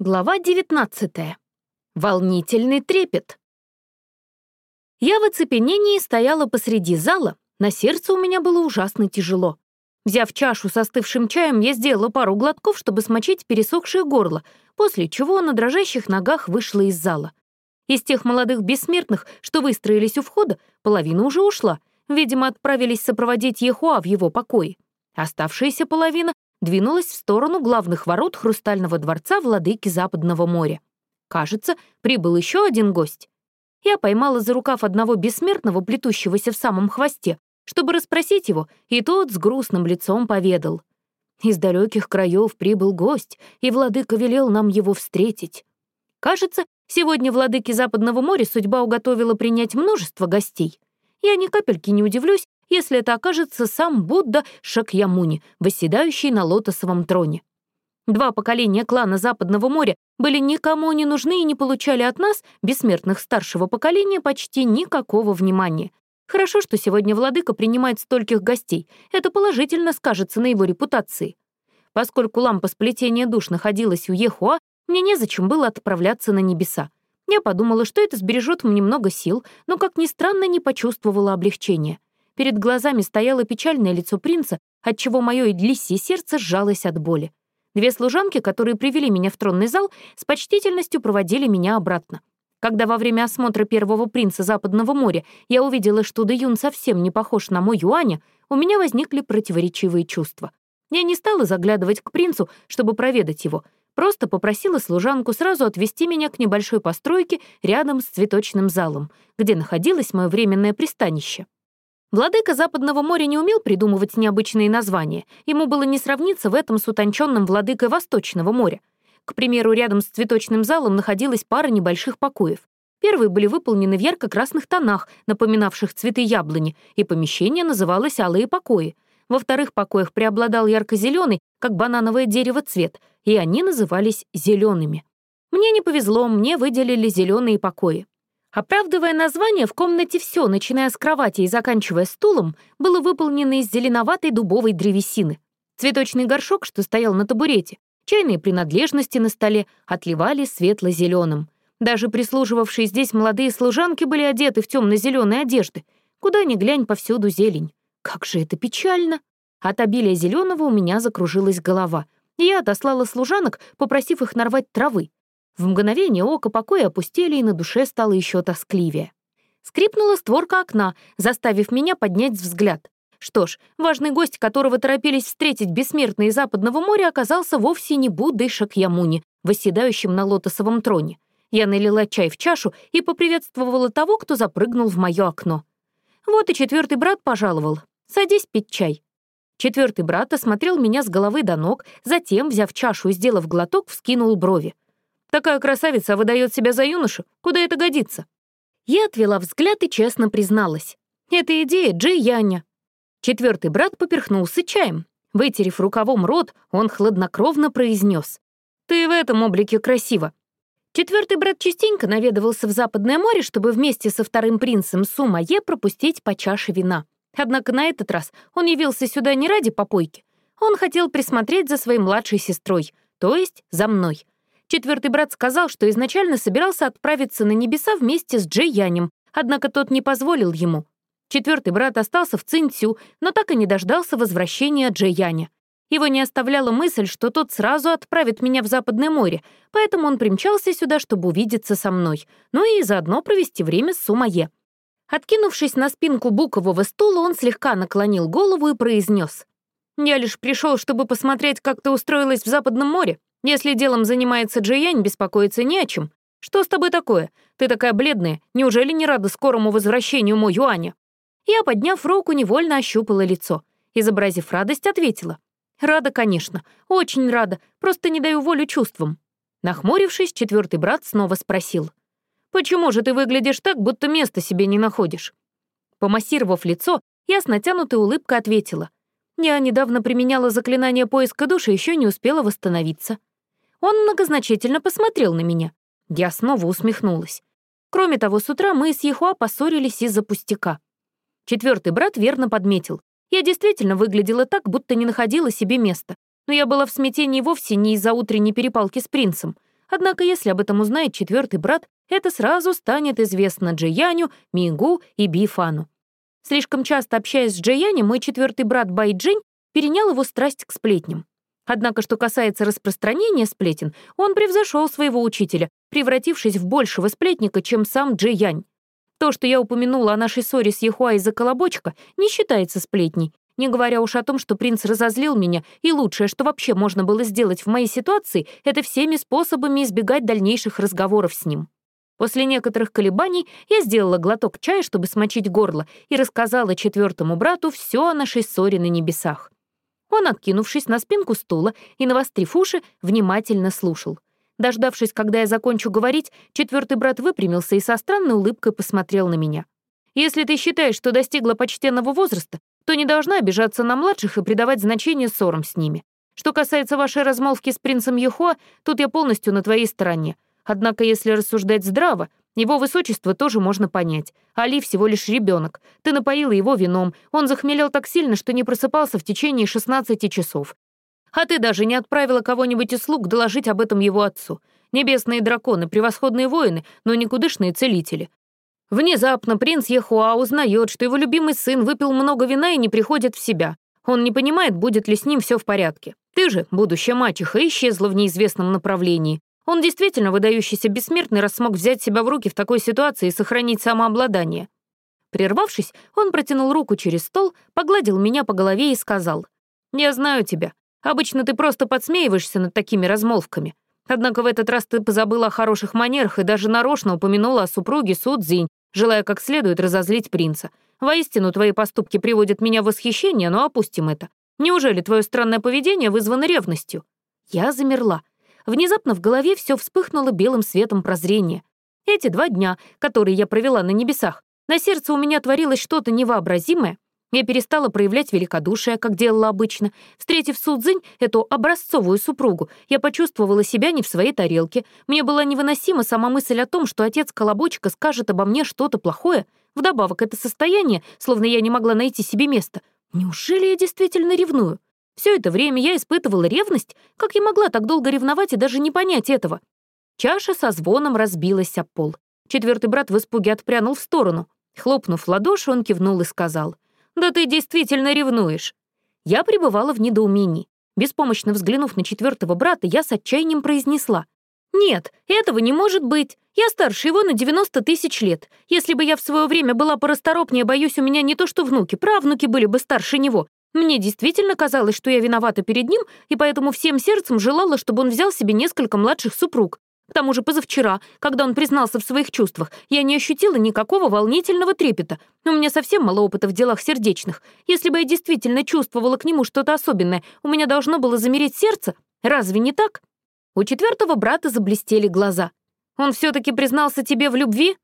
Глава 19. Волнительный трепет. Я в оцепенении стояла посреди зала, на сердце у меня было ужасно тяжело. Взяв чашу со остывшим чаем, я сделала пару глотков, чтобы смочить пересохшее горло, после чего на дрожащих ногах вышла из зала. Из тех молодых бессмертных, что выстроились у входа, половина уже ушла, видимо, отправились сопроводить Ехуа в его покое. Оставшаяся половина двинулась в сторону главных ворот Хрустального дворца владыки Западного моря. Кажется, прибыл еще один гость. Я поймала за рукав одного бессмертного, плетущегося в самом хвосте, чтобы расспросить его, и тот с грустным лицом поведал. Из далеких краев прибыл гость, и владыка велел нам его встретить. Кажется, сегодня владыке Западного моря судьба уготовила принять множество гостей. Я ни капельки не удивлюсь, если это окажется сам Будда Шакьямуни, восседающий на лотосовом троне. Два поколения клана Западного моря были никому не нужны и не получали от нас, бессмертных старшего поколения, почти никакого внимания. Хорошо, что сегодня владыка принимает стольких гостей. Это положительно скажется на его репутации. Поскольку лампа сплетения душ находилась у Ехуа, мне незачем было отправляться на небеса. Я подумала, что это сбережет мне много сил, но, как ни странно, не почувствовала облегчения. Перед глазами стояло печальное лицо принца, отчего мое лисье сердце сжалось от боли. Две служанки, которые привели меня в тронный зал, с почтительностью проводили меня обратно. Когда во время осмотра первого принца Западного моря я увидела, что Дэюн совсем не похож на мой Юаня, у меня возникли противоречивые чувства. Я не стала заглядывать к принцу, чтобы проведать его, просто попросила служанку сразу отвезти меня к небольшой постройке рядом с цветочным залом, где находилось мое временное пристанище. Владыка Западного моря не умел придумывать необычные названия, ему было не сравниться в этом с утонченным владыкой Восточного моря. К примеру, рядом с цветочным залом находилась пара небольших покоев. Первые были выполнены в ярко-красных тонах, напоминавших цветы яблони, и помещение называлось «Алые покои». Во вторых покоях преобладал ярко-зеленый, как банановое дерево, цвет, и они назывались зелеными. Мне не повезло, мне выделили зеленые покои. Оправдывая название, в комнате все, начиная с кровати и заканчивая стулом, было выполнено из зеленоватой дубовой древесины. Цветочный горшок, что стоял на табурете, чайные принадлежности на столе отливали светло-зеленым. Даже прислуживавшие здесь молодые служанки были одеты в темно-зеленые одежды. Куда ни глянь, повсюду зелень. Как же это печально! От обилия зеленого у меня закружилась голова. Я отослала служанок, попросив их нарвать травы. В мгновение ока покоя опустили, и на душе стало еще тоскливее. Скрипнула створка окна, заставив меня поднять взгляд. Что ж, важный гость, которого торопились встретить бессмертные Западного моря, оказался вовсе не Буддой Шакьямуни, восседающим на лотосовом троне. Я налила чай в чашу и поприветствовала того, кто запрыгнул в мое окно. Вот и четвертый брат пожаловал. Садись пить чай. Четвертый брат осмотрел меня с головы до ног, затем, взяв чашу и сделав глоток, вскинул брови. Такая красавица выдает себя за юношу. Куда это годится?» Я отвела взгляд и честно призналась. «Это идея Джей Яня». Четвертый брат поперхнулся чаем. Вытерев рукавом рот, он хладнокровно произнес. «Ты в этом облике красиво». Четвертый брат частенько наведывался в Западное море, чтобы вместе со вторым принцем Сумае пропустить по чаше вина. Однако на этот раз он явился сюда не ради попойки. Он хотел присмотреть за своей младшей сестрой, то есть за мной — Четвертый брат сказал, что изначально собирался отправиться на небеса вместе с Джей Янем, однако тот не позволил ему. Четвертый брат остался в Цинцю, но так и не дождался возвращения Джей Яня. Его не оставляла мысль, что тот сразу отправит меня в Западное море, поэтому он примчался сюда, чтобы увидеться со мной, ну и заодно провести время с Сумае. Откинувшись на спинку букового стула, он слегка наклонил голову и произнес. «Я лишь пришел, чтобы посмотреть, как ты устроилась в Западном море. Если делом занимается Джиянь, беспокоиться не о чем. Что с тобой такое? Ты такая бледная. Неужели не рада скорому возвращению Мо Юаня?» Я, подняв руку, невольно ощупала лицо. Изобразив радость, ответила. «Рада, конечно. Очень рада. Просто не даю волю чувствам». Нахмурившись, четвертый брат снова спросил. «Почему же ты выглядишь так, будто места себе не находишь?» Помассировав лицо, я с натянутой улыбкой ответила. «Я недавно применяла заклинание поиска души, еще не успела восстановиться». Он многозначительно посмотрел на меня. Я снова усмехнулась. Кроме того, с утра мы с Ехуа поссорились из-за пустяка. Четвертый брат верно подметил. Я действительно выглядела так, будто не находила себе места. Но я была в смятении вовсе не из-за утренней перепалки с принцем. Однако если об этом узнает четвертый брат, это сразу станет известно Джияню, Мигу и Бифану. Слишком часто общаясь с Джиянем, мой четвертый брат Байджинь перенял его страсть к сплетням. Однако, что касается распространения сплетен, он превзошел своего учителя, превратившись в большего сплетника, чем сам Джиянь. То, что я упомянула о нашей ссоре с Яхуа из-за колобочка, не считается сплетней, не говоря уж о том, что принц разозлил меня, и лучшее, что вообще можно было сделать в моей ситуации, это всеми способами избегать дальнейших разговоров с ним. После некоторых колебаний я сделала глоток чая, чтобы смочить горло, и рассказала четвертому брату все о нашей ссоре на небесах. Он, откинувшись на спинку стула и навострив уши, внимательно слушал. Дождавшись, когда я закончу говорить, четвертый брат выпрямился и со странной улыбкой посмотрел на меня. «Если ты считаешь, что достигла почтенного возраста, то не должна обижаться на младших и придавать значение ссорам с ними. Что касается вашей размолвки с принцем Юхуа, тут я полностью на твоей стороне. Однако, если рассуждать здраво, его высочество тоже можно понять. Али всего лишь ребенок. Ты напоила его вином. Он захмелел так сильно, что не просыпался в течение 16 часов. А ты даже не отправила кого-нибудь из слуг доложить об этом его отцу. Небесные драконы — превосходные воины, но никудышные целители. Внезапно принц Ехуа узнает, что его любимый сын выпил много вина и не приходит в себя. Он не понимает, будет ли с ним все в порядке. Ты же, будущая мачеха, исчезла в неизвестном направлении. Он действительно выдающийся бессмертный, раз смог взять себя в руки в такой ситуации и сохранить самообладание. Прервавшись, он протянул руку через стол, погладил меня по голове и сказал, «Я знаю тебя. Обычно ты просто подсмеиваешься над такими размолвками. Однако в этот раз ты позабыла о хороших манерах и даже нарочно упомянула о супруге Судзинь, желая как следует разозлить принца. Воистину, твои поступки приводят меня в восхищение, но опустим это. Неужели твое странное поведение вызвано ревностью? Я замерла. Внезапно в голове все вспыхнуло белым светом прозрения. Эти два дня, которые я провела на небесах, на сердце у меня творилось что-то невообразимое. Я перестала проявлять великодушие, как делала обычно. Встретив Судзинь, эту образцовую супругу, я почувствовала себя не в своей тарелке. Мне была невыносима сама мысль о том, что отец Колобочка скажет обо мне что-то плохое. Вдобавок, это состояние, словно я не могла найти себе места. Неужели я действительно ревную? Все это время я испытывала ревность? Как я могла так долго ревновать и даже не понять этого? Чаша со звоном разбилась об пол. Четвертый брат в испуге отпрянул в сторону. Хлопнув в ладоши, он кивнул и сказал — «Да ты действительно ревнуешь!» Я пребывала в недоумении. Беспомощно взглянув на четвертого брата, я с отчаянием произнесла. «Нет, этого не может быть. Я старше его на 90 тысяч лет. Если бы я в свое время была порасторопнее, боюсь, у меня не то что внуки, правнуки были бы старше него. Мне действительно казалось, что я виновата перед ним, и поэтому всем сердцем желала, чтобы он взял себе несколько младших супруг. К тому же позавчера, когда он признался в своих чувствах, я не ощутила никакого волнительного трепета. У меня совсем мало опыта в делах сердечных. Если бы я действительно чувствовала к нему что-то особенное, у меня должно было замереть сердце. Разве не так? У четвертого брата заблестели глаза. Он все таки признался тебе в любви?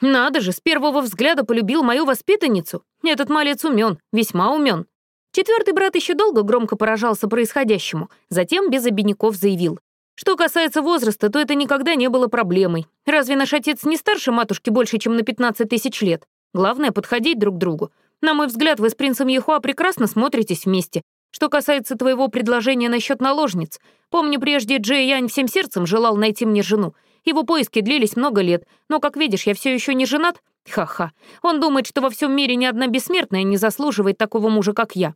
Надо же, с первого взгляда полюбил мою воспитанницу. Этот малец умен, весьма умен. Четвертый брат еще долго громко поражался происходящему, затем без обиняков заявил. Что касается возраста, то это никогда не было проблемой. Разве наш отец не старше матушки больше, чем на 15 тысяч лет? Главное — подходить друг к другу. На мой взгляд, вы с принцем Яхуа прекрасно смотритесь вместе. Что касается твоего предложения насчет наложниц, помню, прежде Джей Янь всем сердцем желал найти мне жену. Его поиски длились много лет, но, как видишь, я все еще не женат. Ха-ха. Он думает, что во всем мире ни одна бессмертная не заслуживает такого мужа, как я.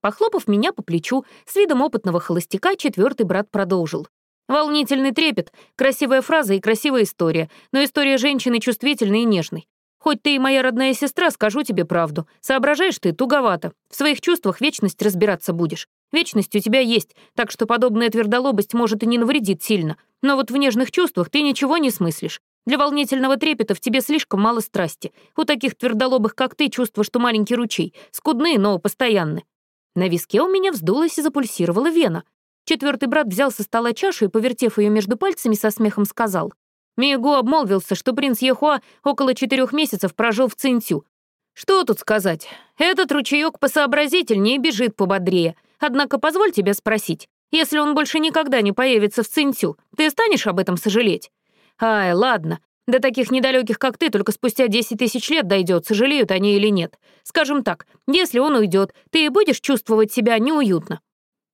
Похлопав меня по плечу, с видом опытного холостяка четвертый брат продолжил. Волнительный трепет, красивая фраза и красивая история, но история женщины чувствительной и нежной. Хоть ты и моя родная сестра, скажу тебе правду. Соображаешь ты туговато. В своих чувствах вечность разбираться будешь. Вечность у тебя есть, так что подобная твердолобость может и не навредит сильно. Но вот в нежных чувствах ты ничего не смыслишь. Для волнительного трепета в тебе слишком мало страсти. У таких твердолобых, как ты, чувство, что маленький ручей. Скудные, но постоянны. На виске у меня вздулась и запульсировала вена. Четвертый брат взял со стола чашу и, повертев ее между пальцами, со смехом сказал. Миегу обмолвился, что принц Ехуа около четырех месяцев прожил в Цинтю. Что тут сказать? Этот ручеек посообразительнее бежит пободрее. Однако позволь тебя спросить, если он больше никогда не появится в Цинтю, ты станешь об этом сожалеть? Ай, ладно. До таких недалеких, как ты, только спустя 10 тысяч лет дойдет, сожалеют они или нет. Скажем так, если он уйдет, ты и будешь чувствовать себя неуютно.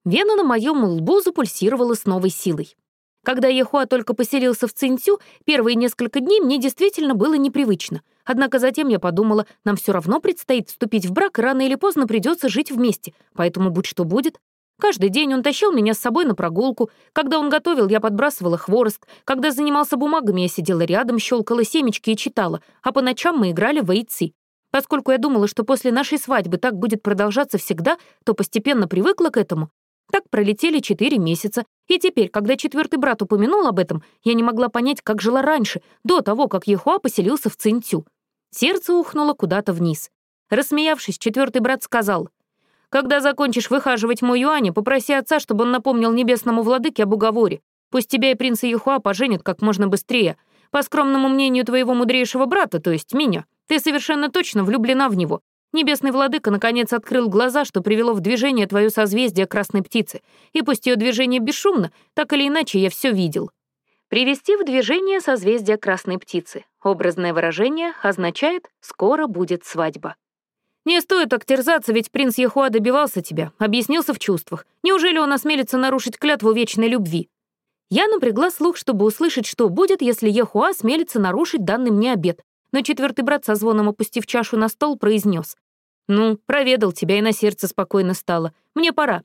Вена на моем лбу запульсировала с новой силой. Когда Ехуа только поселился в Цинцю, первые несколько дней мне действительно было непривычно. Однако затем я подумала, нам все равно предстоит вступить в брак, и рано или поздно придется жить вместе, поэтому будь что будет. Каждый день он тащил меня с собой на прогулку. Когда он готовил, я подбрасывала хворост. Когда занимался бумагами, я сидела рядом, щелкала семечки и читала, а по ночам мы играли в эйци. Поскольку я думала, что после нашей свадьбы так будет продолжаться всегда, то постепенно привыкла к этому. Так пролетели четыре месяца, и теперь, когда четвертый брат упомянул об этом, я не могла понять, как жила раньше, до того, как Ехуа поселился в Цинцю. Сердце ухнуло куда-то вниз. Рассмеявшись, четвертый брат сказал, «Когда закончишь выхаживать мой Юаня, попроси отца, чтобы он напомнил небесному владыке об уговоре. Пусть тебя и принца Юхуа поженят как можно быстрее. По скромному мнению твоего мудрейшего брата, то есть меня, ты совершенно точно влюблена в него. Небесный владыка наконец открыл глаза, что привело в движение твое созвездие красной птицы. И пусть ее движение бесшумно, так или иначе я все видел. Привести в движение созвездие красной птицы. Образное выражение означает «скоро будет свадьба». «Не стоит так терзаться, ведь принц Ехуа добивался тебя, объяснился в чувствах. Неужели он осмелится нарушить клятву вечной любви?» Я напрягла слух, чтобы услышать, что будет, если Ехуа осмелится нарушить данный мне обет, но четвертый брат со звоном опустив чашу на стол, произнес: «Ну, проведал тебя, и на сердце спокойно стало. Мне пора».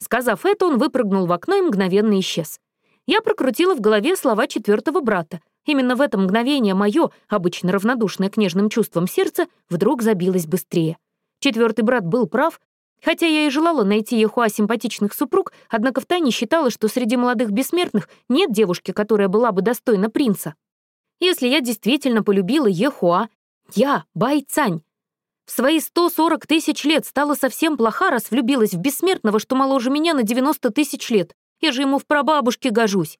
Сказав это, он выпрыгнул в окно и мгновенно исчез. Я прокрутила в голове слова четвертого брата. Именно в это мгновение мое, обычно равнодушное к нежным чувствам сердце, вдруг забилось быстрее. Четвертый брат был прав, хотя я и желала найти Ехуа симпатичных супруг, однако втайне считала, что среди молодых бессмертных нет девушки, которая была бы достойна принца. Если я действительно полюбила Ехуа, я, Бай Цань, в свои 140 тысяч лет стала совсем плоха, раз влюбилась в бессмертного, что моложе меня на 90 тысяч лет. Я же ему в прабабушке гожусь.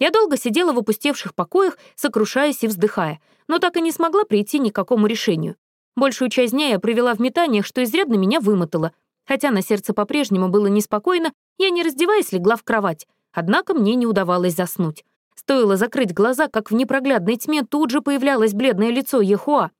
Я долго сидела в опустевших покоях, сокрушаясь и вздыхая, но так и не смогла прийти ни к какому решению. Большую часть дня я провела в метаниях, что изрядно меня вымотало. Хотя на сердце по-прежнему было неспокойно, я, не раздеваясь, легла в кровать. Однако мне не удавалось заснуть. Стоило закрыть глаза, как в непроглядной тьме тут же появлялось бледное лицо Ехуа.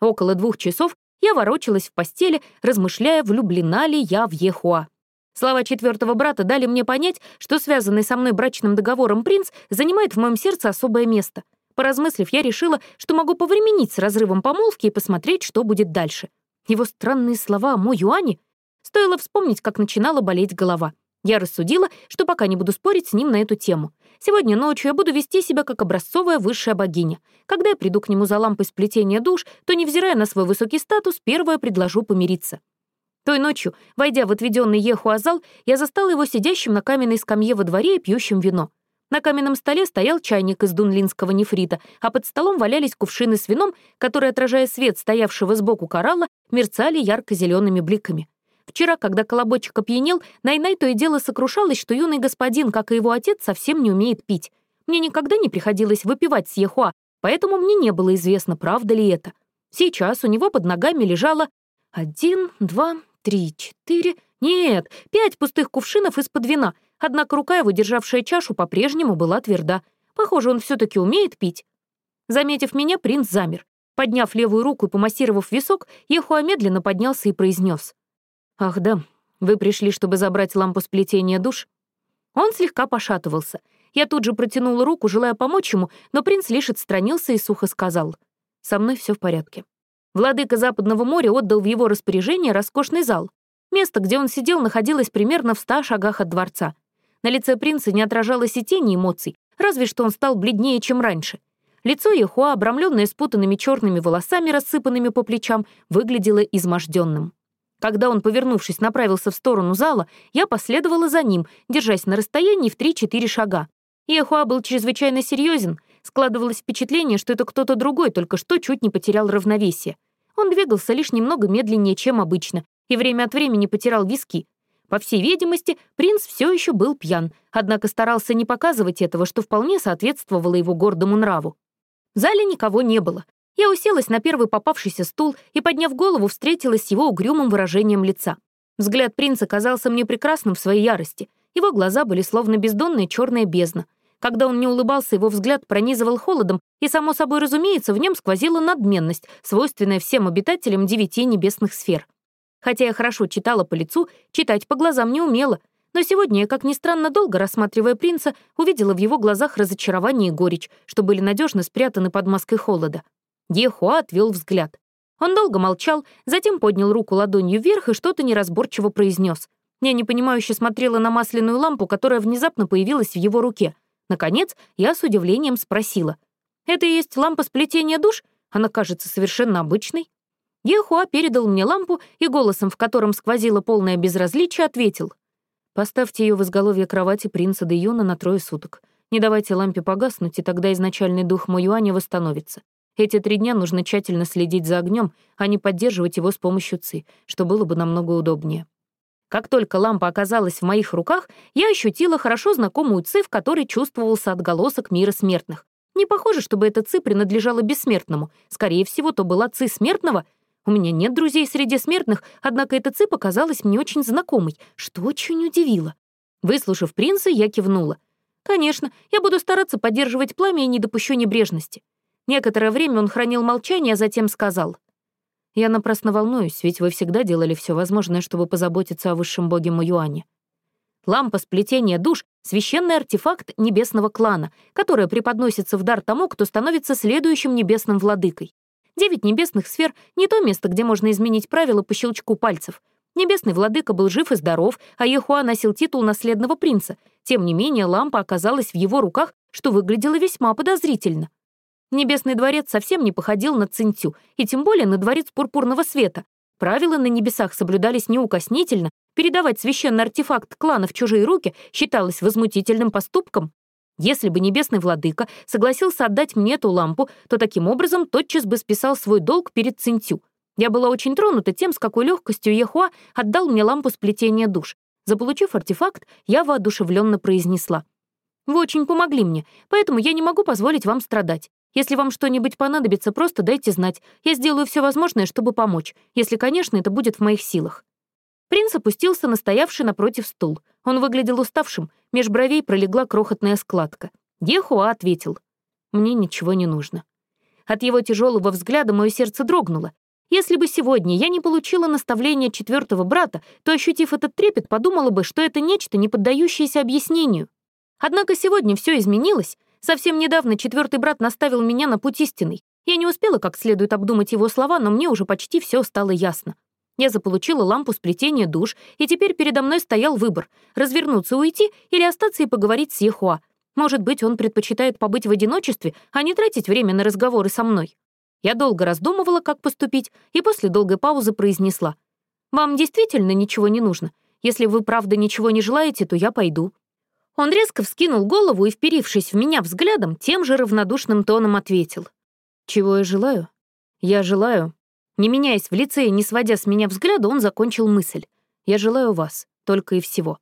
Около двух часов я ворочалась в постели, размышляя, влюблена ли я в Ехуа. Слова четвертого брата дали мне понять, что связанный со мной брачным договором принц занимает в моем сердце особое место. Поразмыслив, я решила, что могу повременить с разрывом помолвки и посмотреть, что будет дальше. Его странные слова о мой Юане стоило вспомнить, как начинала болеть голова. Я рассудила, что пока не буду спорить с ним на эту тему. Сегодня ночью я буду вести себя как образцовая высшая богиня. Когда я приду к нему за лампой сплетения душ, то, невзирая на свой высокий статус, первое предложу помириться. Той ночью, войдя в отведенный Ехуазал, я застал его сидящим на каменной скамье во дворе и пьющим вино. На каменном столе стоял чайник из дунлинского нефрита, а под столом валялись кувшины с вином, которые, отражая свет стоявшего сбоку коралла, мерцали ярко-зелеными бликами. Вчера, когда колобочек опьянел, Найнай то и дело сокрушалась, что юный господин, как и его отец, совсем не умеет пить. Мне никогда не приходилось выпивать с Ехуа, поэтому мне не было известно, правда ли это. Сейчас у него под ногами лежало один, два, три, четыре... Нет, пять пустых кувшинов из-под вина, однако рука его, державшая чашу, по-прежнему была тверда. Похоже, он все таки умеет пить. Заметив меня, принц замер. Подняв левую руку и помассировав висок, Ехуа медленно поднялся и произнес: «Ах да, вы пришли, чтобы забрать лампу сплетения душ?» Он слегка пошатывался. Я тут же протянула руку, желая помочь ему, но принц лишь отстранился и сухо сказал. «Со мной все в порядке». Владыка Западного моря отдал в его распоряжение роскошный зал. Место, где он сидел, находилось примерно в ста шагах от дворца. На лице принца не отражалось и тени эмоций, разве что он стал бледнее, чем раньше. Лицо Ехуа, обрамленное спутанными черными волосами, рассыпанными по плечам, выглядело изможденным. Когда он, повернувшись, направился в сторону зала, я последовала за ним, держась на расстоянии в 3-4 шага. Ехуа был чрезвычайно серьезен, Складывалось впечатление, что это кто-то другой только что чуть не потерял равновесие. Он двигался лишь немного медленнее, чем обычно, и время от времени потирал виски. По всей видимости, принц все еще был пьян, однако старался не показывать этого, что вполне соответствовало его гордому нраву. В зале никого не было. Я уселась на первый попавшийся стул и, подняв голову, встретилась с его угрюмым выражением лица. Взгляд принца казался мне прекрасным в своей ярости. Его глаза были словно бездонная черная бездна. Когда он не улыбался, его взгляд пронизывал холодом, и, само собой разумеется, в нем сквозила надменность, свойственная всем обитателям девяти небесных сфер. Хотя я хорошо читала по лицу, читать по глазам не умела. Но сегодня я, как ни странно, долго рассматривая принца, увидела в его глазах разочарование и горечь, что были надежно спрятаны под маской холода. Ехуа отвел взгляд. Он долго молчал, затем поднял руку ладонью вверх и что-то неразборчиво произнес. Я непонимающе смотрела на масляную лампу, которая внезапно появилась в его руке. Наконец, я с удивлением спросила. «Это и есть лампа сплетения душ? Она кажется совершенно обычной». Ехуа передал мне лампу и голосом, в котором сквозило полное безразличие, ответил. «Поставьте ее в изголовье кровати принца Де Юна на трое суток. Не давайте лампе погаснуть, и тогда изначальный дух Моюаня восстановится. Эти три дня нужно тщательно следить за огнем, а не поддерживать его с помощью ци, что было бы намного удобнее. Как только лампа оказалась в моих руках, я ощутила хорошо знакомую ци, в которой чувствовался отголосок мира смертных. Не похоже, чтобы эта ци принадлежала бессмертному. Скорее всего, то была ци смертного. У меня нет друзей среди смертных, однако эта ци показалась мне очень знакомой, что очень удивило. Выслушав принца, я кивнула. «Конечно, я буду стараться поддерживать пламя и не допущу небрежности. Некоторое время он хранил молчание, а затем сказал. «Я напрасно волнуюсь, ведь вы всегда делали все возможное, чтобы позаботиться о высшем боге Маюане. Лампа сплетения душ — священный артефакт небесного клана, которая преподносится в дар тому, кто становится следующим небесным владыкой. Девять небесных сфер — не то место, где можно изменить правила по щелчку пальцев. Небесный владыка был жив и здоров, а Ехуа носил титул наследного принца. Тем не менее, лампа оказалась в его руках, что выглядело весьма подозрительно. Небесный дворец совсем не походил на Цинтю, и тем более на дворец пурпурного света. Правила на небесах соблюдались неукоснительно, передавать священный артефакт клана в чужие руки считалось возмутительным поступком. Если бы небесный владыка согласился отдать мне эту лампу, то таким образом тотчас бы списал свой долг перед Цинтю. Я была очень тронута тем, с какой легкостью Ехуа отдал мне лампу сплетения душ. Заполучив артефакт, я воодушевленно произнесла. «Вы очень помогли мне, поэтому я не могу позволить вам страдать. Если вам что-нибудь понадобится, просто дайте знать. Я сделаю все возможное, чтобы помочь, если, конечно, это будет в моих силах». Принц опустился на стоявший напротив стул. Он выглядел уставшим, меж бровей пролегла крохотная складка. Ехуа ответил. «Мне ничего не нужно». От его тяжелого взгляда мое сердце дрогнуло. Если бы сегодня я не получила наставления четвертого брата, то, ощутив этот трепет, подумала бы, что это нечто, не поддающееся объяснению. Однако сегодня все изменилось, Совсем недавно четвертый брат наставил меня на путь истинный. Я не успела как следует обдумать его слова, но мне уже почти все стало ясно. Я заполучила лампу сплетения душ, и теперь передо мной стоял выбор — развернуться, уйти или остаться и поговорить с Ехуа. Может быть, он предпочитает побыть в одиночестве, а не тратить время на разговоры со мной. Я долго раздумывала, как поступить, и после долгой паузы произнесла. «Вам действительно ничего не нужно? Если вы правда ничего не желаете, то я пойду». Он резко вскинул голову и, вперившись в меня взглядом, тем же равнодушным тоном ответил. «Чего я желаю? Я желаю...» Не меняясь в лице и не сводя с меня взгляда, он закончил мысль. «Я желаю вас, только и всего».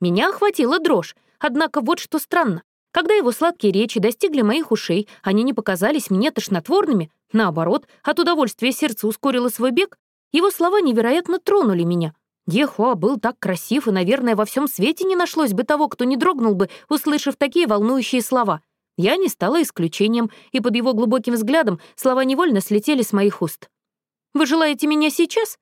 Меня охватила дрожь, однако вот что странно. Когда его сладкие речи достигли моих ушей, они не показались мне тошнотворными, наоборот, от удовольствия сердце ускорило свой бег, его слова невероятно тронули меня — Ехуа был так красив, и, наверное, во всем свете не нашлось бы того, кто не дрогнул бы, услышав такие волнующие слова. Я не стала исключением, и под его глубоким взглядом слова невольно слетели с моих уст. «Вы желаете меня сейчас?»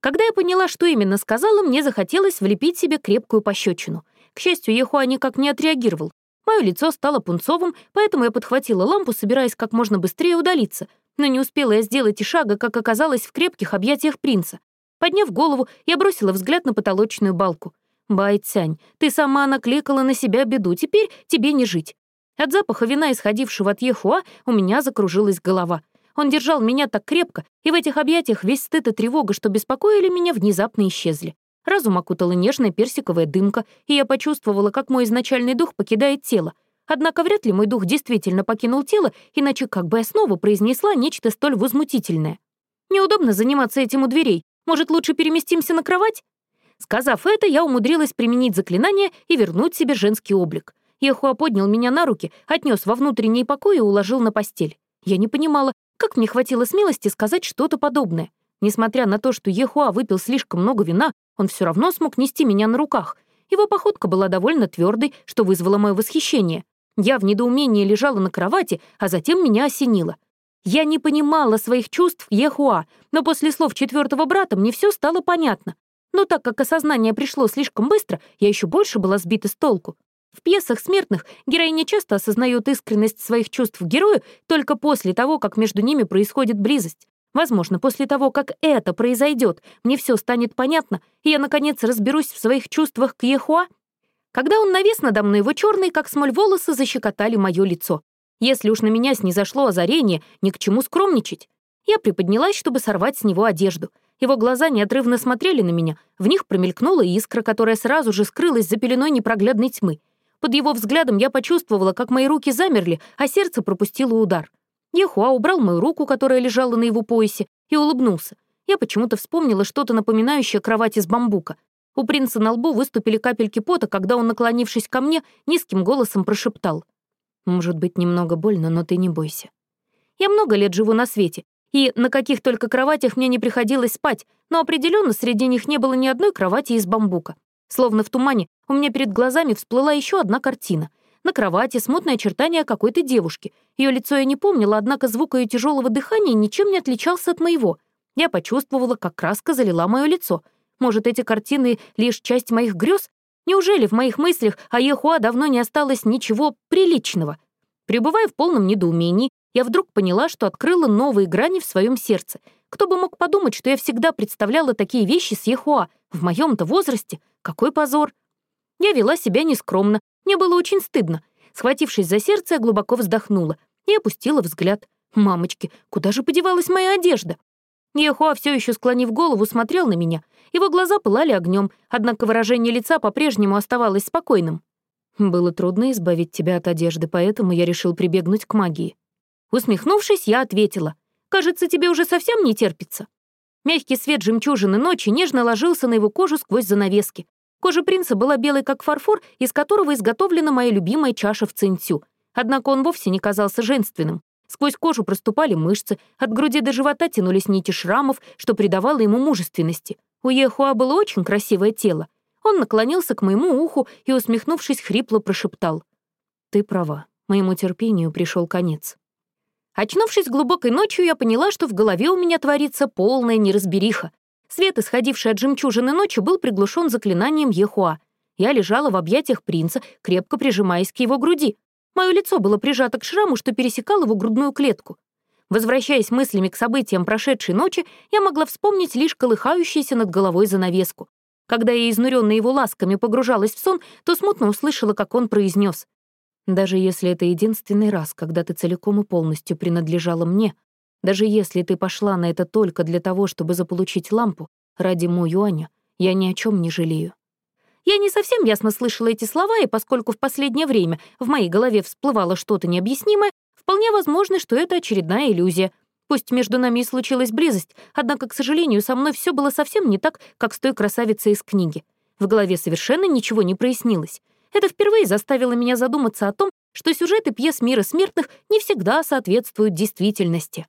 Когда я поняла, что именно сказала, мне захотелось влепить себе крепкую пощечину. К счастью, Ехуа никак не отреагировал. Мое лицо стало пунцовым, поэтому я подхватила лампу, собираясь как можно быстрее удалиться. Но не успела я сделать и шага, как оказалось в крепких объятиях принца. Подняв голову, я бросила взгляд на потолочную балку. «Бай, Цянь, ты сама накликала на себя беду, теперь тебе не жить». От запаха вина, исходившего от Ехуа, у меня закружилась голова. Он держал меня так крепко, и в этих объятиях весь стыд и тревога, что беспокоили меня, внезапно исчезли. Разум окутала нежная персиковая дымка, и я почувствовала, как мой изначальный дух покидает тело. Однако вряд ли мой дух действительно покинул тело, иначе как бы я снова произнесла нечто столь возмутительное. Неудобно заниматься этим у дверей, может, лучше переместимся на кровать?» Сказав это, я умудрилась применить заклинание и вернуть себе женский облик. Ехуа поднял меня на руки, отнес во внутренний покой и уложил на постель. Я не понимала, как мне хватило смелости сказать что-то подобное. Несмотря на то, что Ехуа выпил слишком много вина, он все равно смог нести меня на руках. Его походка была довольно твердой, что вызвало мое восхищение. Я в недоумении лежала на кровати, а затем меня осенило. Я не понимала своих чувств Ехуа, но после слов четвертого брата мне все стало понятно. Но так как осознание пришло слишком быстро, я еще больше была сбита с толку. В пьесах смертных героини часто осознают искренность своих чувств герою только после того, как между ними происходит близость. Возможно, после того, как это произойдет, мне все станет понятно, и я, наконец, разберусь в своих чувствах к Ехуа. Когда он навес надо мной, его черные, как смоль, волосы защекотали мое лицо. Если уж на меня снизошло озарение, ни к чему скромничать. Я приподнялась, чтобы сорвать с него одежду. Его глаза неотрывно смотрели на меня, в них промелькнула искра, которая сразу же скрылась за пеленой непроглядной тьмы. Под его взглядом я почувствовала, как мои руки замерли, а сердце пропустило удар. Ехуа убрал мою руку, которая лежала на его поясе, и улыбнулся. Я почему-то вспомнила что-то напоминающее кровать из бамбука. У принца на лбу выступили капельки пота, когда он, наклонившись ко мне, низким голосом прошептал. «Может быть, немного больно, но ты не бойся. Я много лет живу на свете, и на каких только кроватях мне не приходилось спать, но определенно среди них не было ни одной кровати из бамбука. Словно в тумане у меня перед глазами всплыла еще одна картина. На кровати смутное очертание какой-то девушки. Ее лицо я не помнила, однако звук ее тяжелого дыхания ничем не отличался от моего. Я почувствовала, как краска залила мое лицо. Может, эти картины — лишь часть моих грез? Неужели в моих мыслях о Ехуа давно не осталось ничего приличного? Пребывая в полном недоумении, я вдруг поняла, что открыла новые грани в своем сердце. Кто бы мог подумать, что я всегда представляла такие вещи с Ехуа. В моем-то возрасте. Какой позор. Я вела себя нескромно. Мне было очень стыдно. Схватившись за сердце, я глубоко вздохнула и опустила взгляд. «Мамочки, куда же подевалась моя одежда?» Ехуа, все еще склонив голову, смотрел на меня. Его глаза пылали огнем, однако выражение лица по-прежнему оставалось спокойным. «Было трудно избавить тебя от одежды, поэтому я решил прибегнуть к магии. Усмехнувшись, я ответила. «Кажется, тебе уже совсем не терпится». Мягкий свет жемчужины ночи нежно ложился на его кожу сквозь занавески. Кожа принца была белой, как фарфор, из которого изготовлена моя любимая чаша в цинцю. Однако он вовсе не казался женственным. Сквозь кожу проступали мышцы, от груди до живота тянулись нити шрамов, что придавало ему мужественности. У Ехуа было очень красивое тело. Он наклонился к моему уху и, усмехнувшись, хрипло прошептал. «Ты права, моему терпению пришел конец». Очнувшись глубокой ночью, я поняла, что в голове у меня творится полная неразбериха. Свет, исходивший от жемчужины ночи, был приглушен заклинанием Ехуа. Я лежала в объятиях принца, крепко прижимаясь к его груди. Мое лицо было прижато к шраму, что пересекал его грудную клетку. Возвращаясь мыслями к событиям прошедшей ночи, я могла вспомнить лишь колыхающуюся над головой занавеску. Когда я, изнуренная его ласками, погружалась в сон, то смутно услышала, как он произнес: даже если это единственный раз, когда ты целиком и полностью принадлежала мне, даже если ты пошла на это только для того, чтобы заполучить лампу, ради Му Юаня, я ни о чем не жалею. Я не совсем ясно слышала эти слова, и поскольку в последнее время в моей голове всплывало что-то необъяснимое, вполне возможно, что это очередная иллюзия. Пусть между нами и случилась близость, однако, к сожалению, со мной все было совсем не так, как с той красавицей из книги. В голове совершенно ничего не прояснилось. Это впервые заставило меня задуматься о том, что сюжеты пьес мира смертных не всегда соответствуют действительности.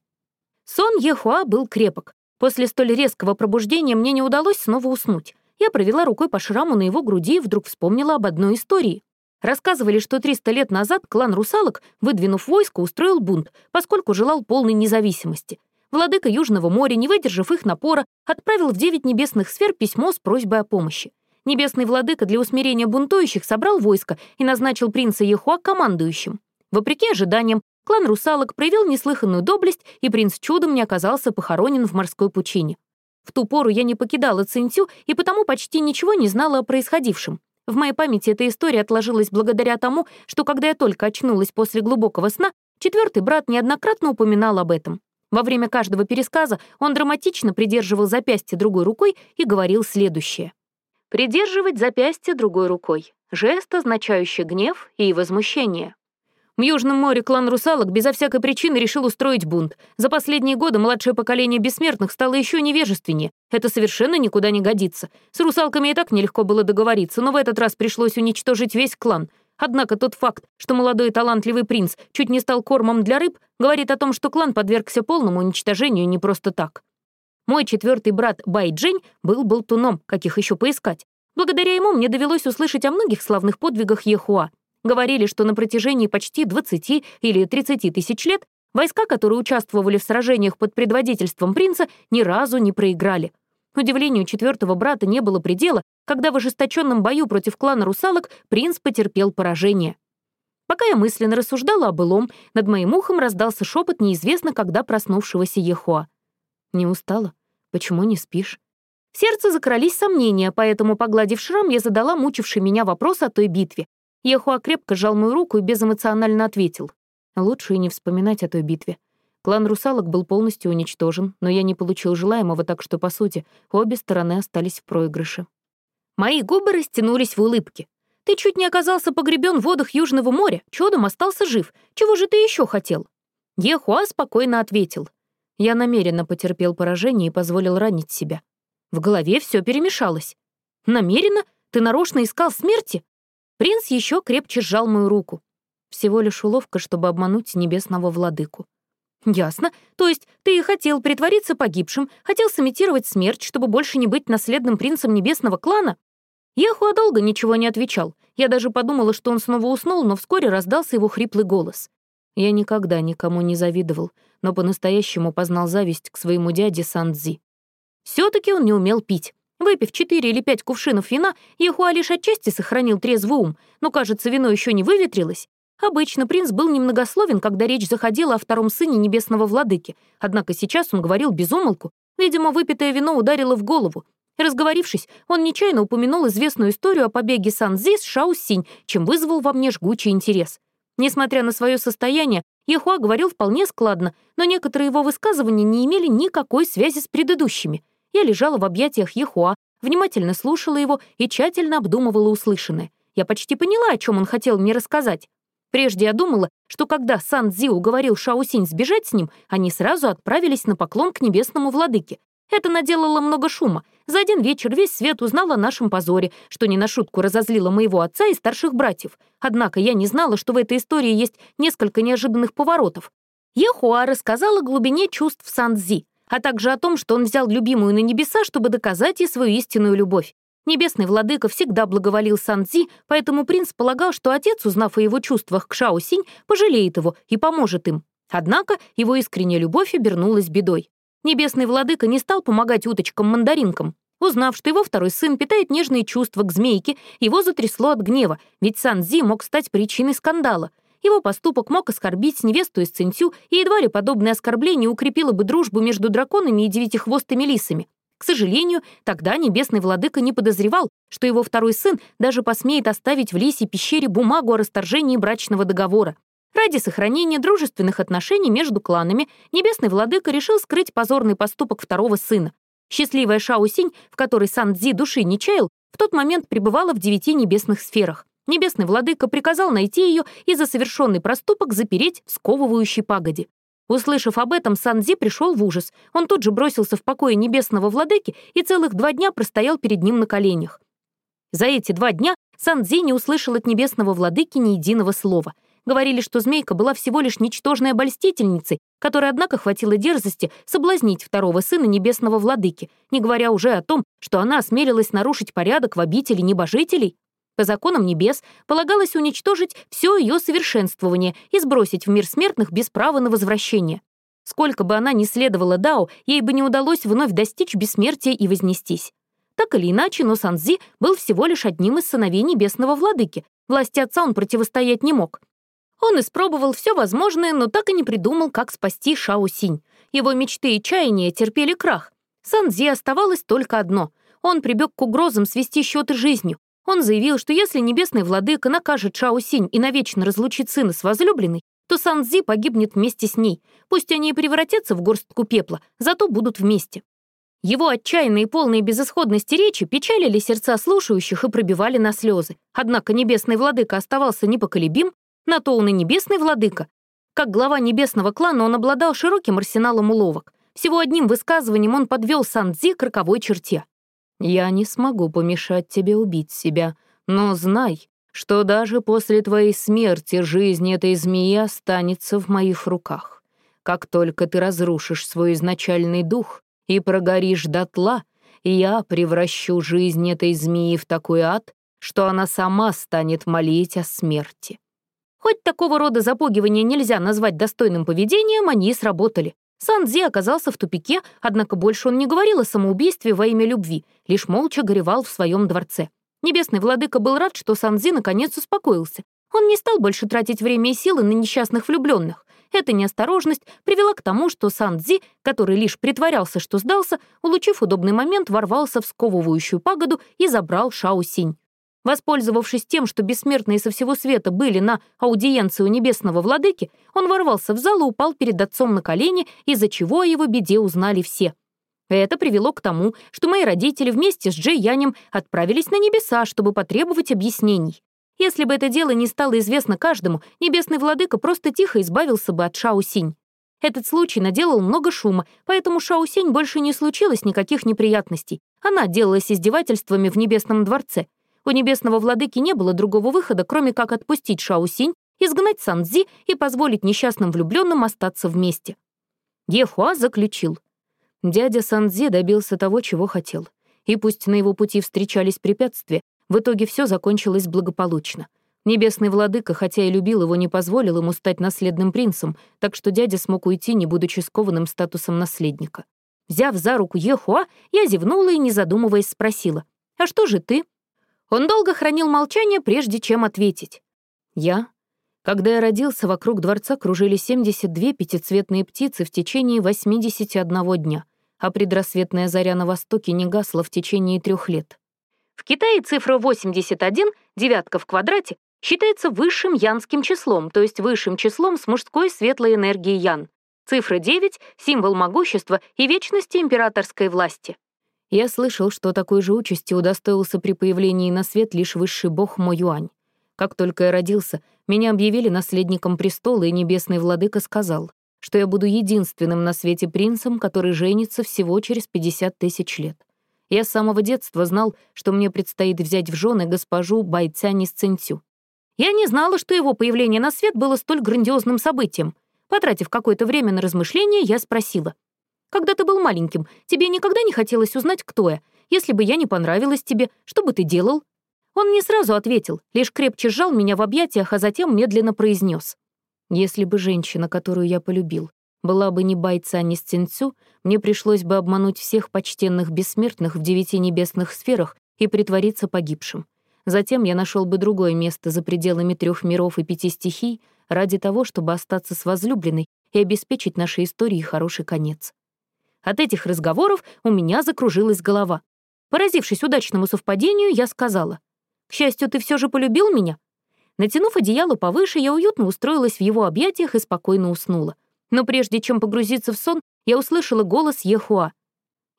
Сон Ехуа был крепок. После столь резкого пробуждения мне не удалось снова уснуть. Я провела рукой по шраму на его груди и вдруг вспомнила об одной истории. Рассказывали, что 300 лет назад клан русалок, выдвинув войско, устроил бунт, поскольку желал полной независимости. Владыка Южного моря, не выдержав их напора, отправил в девять небесных сфер письмо с просьбой о помощи. Небесный владыка для усмирения бунтующих собрал войско и назначил принца Ехуа командующим. Вопреки ожиданиям, клан русалок проявил неслыханную доблесть, и принц чудом не оказался похоронен в морской пучине. В ту пору я не покидала Цинцю и потому почти ничего не знала о происходившем. В моей памяти эта история отложилась благодаря тому, что когда я только очнулась после глубокого сна, четвертый брат неоднократно упоминал об этом. Во время каждого пересказа он драматично придерживал запястье другой рукой и говорил следующее. Придерживать запястье другой рукой. Жест, означающий гнев и возмущение. В Южном море клан русалок безо всякой причины решил устроить бунт. За последние годы младшее поколение бессмертных стало еще невежественнее. Это совершенно никуда не годится. С русалками и так нелегко было договориться, но в этот раз пришлось уничтожить весь клан. Однако тот факт, что молодой талантливый принц чуть не стал кормом для рыб, говорит о том, что клан подвергся полному уничтожению не просто так. Мой четвертый брат Бай Джень был болтуном, каких еще поискать. Благодаря ему мне довелось услышать о многих славных подвигах Ехуа. Говорили, что на протяжении почти 20 или 30 тысяч лет войска, которые участвовали в сражениях под предводительством принца, ни разу не проиграли. Удивлению четвертого брата не было предела, когда в ожесточенном бою против клана русалок принц потерпел поражение. Пока я мысленно рассуждала о былом, над моим ухом раздался шепот неизвестно когда проснувшегося Ехуа. «Не устала? Почему не спишь?» В сердце закрались сомнения, поэтому, погладив шрам, я задала мучивший меня вопрос о той битве. Ехуа крепко сжал мою руку и безэмоционально ответил. Лучше и не вспоминать о той битве. Клан русалок был полностью уничтожен, но я не получил желаемого, так что, по сути, обе стороны остались в проигрыше. Мои губы растянулись в улыбке. Ты чуть не оказался погребен в водах Южного моря, чудом остался жив. Чего же ты еще хотел? Ехуа спокойно ответил. Я намеренно потерпел поражение и позволил ранить себя. В голове все перемешалось. Намеренно? Ты нарочно искал смерти? Принц еще крепче сжал мою руку. Всего лишь уловка, чтобы обмануть небесного владыку. «Ясно. То есть ты и хотел притвориться погибшим, хотел сымитировать смерть, чтобы больше не быть наследным принцем небесного клана?» Яхуа долго ничего не отвечал. Я даже подумала, что он снова уснул, но вскоре раздался его хриплый голос. Я никогда никому не завидовал, но по-настоящему познал зависть к своему дяде Сандзи. все таки он не умел пить. Выпив четыре или пять кувшинов вина, Яхуа лишь отчасти сохранил трезвый ум, но, кажется, вино еще не выветрилось, Обычно принц был немногословен, когда речь заходила о втором сыне небесного владыки, однако сейчас он говорил без умолку. Видимо, выпитое вино ударило в голову. Разговорившись, он нечаянно упомянул известную историю о побеге Санзи с Шаусинь, чем вызвал во мне жгучий интерес. Несмотря на свое состояние, Ехуа говорил вполне складно, но некоторые его высказывания не имели никакой связи с предыдущими. Я лежала в объятиях Ехуа, внимательно слушала его и тщательно обдумывала услышанное. Я почти поняла, о чем он хотел мне рассказать. Прежде я думала, что когда Сан Цзи уговорил Шаусинь сбежать с ним, они сразу отправились на поклон к небесному владыке. Это наделало много шума. За один вечер весь свет узнал о нашем позоре, что не на шутку разозлило моего отца и старших братьев. Однако я не знала, что в этой истории есть несколько неожиданных поворотов. Ехуа рассказал о глубине чувств Сан Цзи, а также о том, что он взял любимую на небеса, чтобы доказать ей свою истинную любовь. Небесный владыка всегда благоволил Санзи, поэтому принц полагал, что отец, узнав о его чувствах к Шао Синь, пожалеет его и поможет им. Однако его искренняя любовь обернулась бедой. Небесный владыка не стал помогать уточкам-мандаринкам. Узнав, что его второй сын питает нежные чувства к змейке, его затрясло от гнева, ведь Санзи мог стать причиной скандала. Его поступок мог оскорбить невесту из Цинцю, и едва ли подобное оскорбление укрепило бы дружбу между драконами и девятихвостыми лисами. К сожалению, тогда небесный владыка не подозревал, что его второй сын даже посмеет оставить в лисе пещере бумагу о расторжении брачного договора. Ради сохранения дружественных отношений между кланами небесный владыка решил скрыть позорный поступок второго сына. Счастливая Шаусинь, в которой Сан Цзи души не чаял, в тот момент пребывала в девяти небесных сферах. Небесный владыка приказал найти ее и за совершенный проступок запереть в сковывающей пагоде. Услышав об этом, Санзи пришел в ужас. Он тут же бросился в покое небесного владыки и целых два дня простоял перед ним на коленях. За эти два дня Санзи не услышал от небесного владыки ни единого слова. Говорили, что змейка была всего лишь ничтожной обольстительницей, которой, однако, хватило дерзости соблазнить второго сына небесного владыки, не говоря уже о том, что она осмелилась нарушить порядок в обители небожителей. По законам небес полагалось уничтожить все ее совершенствование и сбросить в мир смертных без права на возвращение. Сколько бы она ни следовала Дао, ей бы не удалось вновь достичь бессмертия и вознестись. Так или иначе, но Санзи был всего лишь одним из сыновей небесного владыки. Власти отца он противостоять не мог. Он испробовал все возможное, но так и не придумал, как спасти Шао Синь. Его мечты и чаяния терпели крах. Санзи оставалось только одно. Он прибег к угрозам свести счеты жизнью. Он заявил, что если небесный владыка накажет Шао Синь и навечно разлучит сына с возлюбленной, то Сан Цзи погибнет вместе с ней. Пусть они и превратятся в горстку пепла, зато будут вместе. Его отчаянные и полные безысходности речи печалили сердца слушающих и пробивали на слезы. Однако небесный владыка оставался непоколебим, на то он и небесный владыка. Как глава небесного клана он обладал широким арсеналом уловок. Всего одним высказыванием он подвел Сан Цзи к роковой черте. Я не смогу помешать тебе убить себя, но знай, что даже после твоей смерти жизнь этой змеи останется в моих руках. Как только ты разрушишь свой изначальный дух и прогоришь дотла, я превращу жизнь этой змеи в такой ад, что она сама станет молить о смерти. Хоть такого рода запугивания нельзя назвать достойным поведением, они сработали. Сан-Дзи оказался в тупике, однако больше он не говорил о самоубийстве во имя любви, лишь молча горевал в своем дворце. Небесный владыка был рад, что Сан-Дзи наконец успокоился. Он не стал больше тратить время и силы на несчастных влюбленных. Эта неосторожность привела к тому, что Сан-Дзи, который лишь притворялся, что сдался, улучив удобный момент, ворвался в сковывающую пагоду и забрал Шао-Синь. Воспользовавшись тем, что бессмертные со всего света были на аудиенции у небесного владыки, он ворвался в зал и упал перед отцом на колени, из-за чего о его беде узнали все. Это привело к тому, что мои родители вместе с Джей Янем отправились на небеса, чтобы потребовать объяснений. Если бы это дело не стало известно каждому, небесный владыка просто тихо избавился бы от Шао Синь. Этот случай наделал много шума, поэтому Шао Синь больше не случилось никаких неприятностей. Она отделалась издевательствами в небесном дворце — у небесного владыки не было другого выхода, кроме как отпустить Шаусинь, изгнать Санзи и позволить несчастным влюбленным остаться вместе. Ехуа заключил. Дядя Санзи добился того, чего хотел. И пусть на его пути встречались препятствия, в итоге все закончилось благополучно. Небесный владыка, хотя и любил его, не позволил ему стать наследным принцем, так что дядя смог уйти, не будучи скованным статусом наследника. Взяв за руку Ехуа, я зевнула и, не задумываясь, спросила, «А что же ты?» Он долго хранил молчание, прежде чем ответить. «Я?» Когда я родился, вокруг дворца кружили 72 пятицветные птицы в течение 81 дня, а предрассветная заря на востоке не гасла в течение трех лет. В Китае цифра 81, девятка в квадрате, считается высшим янским числом, то есть высшим числом с мужской светлой энергией ян. Цифра 9 — символ могущества и вечности императорской власти. Я слышал, что такой же участи удостоился при появлении на свет лишь высший бог Мо Юань. Как только я родился, меня объявили наследником престола, и небесный владыка сказал, что я буду единственным на свете принцем, который женится всего через 50 тысяч лет. Я с самого детства знал, что мне предстоит взять в жены госпожу Байцяни Сцинцю. Я не знала, что его появление на свет было столь грандиозным событием. Потратив какое-то время на размышления, я спросила — когда ты был маленьким, тебе никогда не хотелось узнать, кто я? Если бы я не понравилась тебе, что бы ты делал?» Он не сразу ответил, лишь крепче сжал меня в объятиях, а затем медленно произнес: «Если бы женщина, которую я полюбил, была бы не бойца, не Сцинцю, мне пришлось бы обмануть всех почтенных бессмертных в девяти небесных сферах и притвориться погибшим. Затем я нашел бы другое место за пределами трех миров и пяти стихий ради того, чтобы остаться с возлюбленной и обеспечить нашей истории хороший конец. От этих разговоров у меня закружилась голова. Поразившись удачному совпадению, я сказала, «К счастью, ты все же полюбил меня?» Натянув одеяло повыше, я уютно устроилась в его объятиях и спокойно уснула. Но прежде чем погрузиться в сон, я услышала голос Ехуа.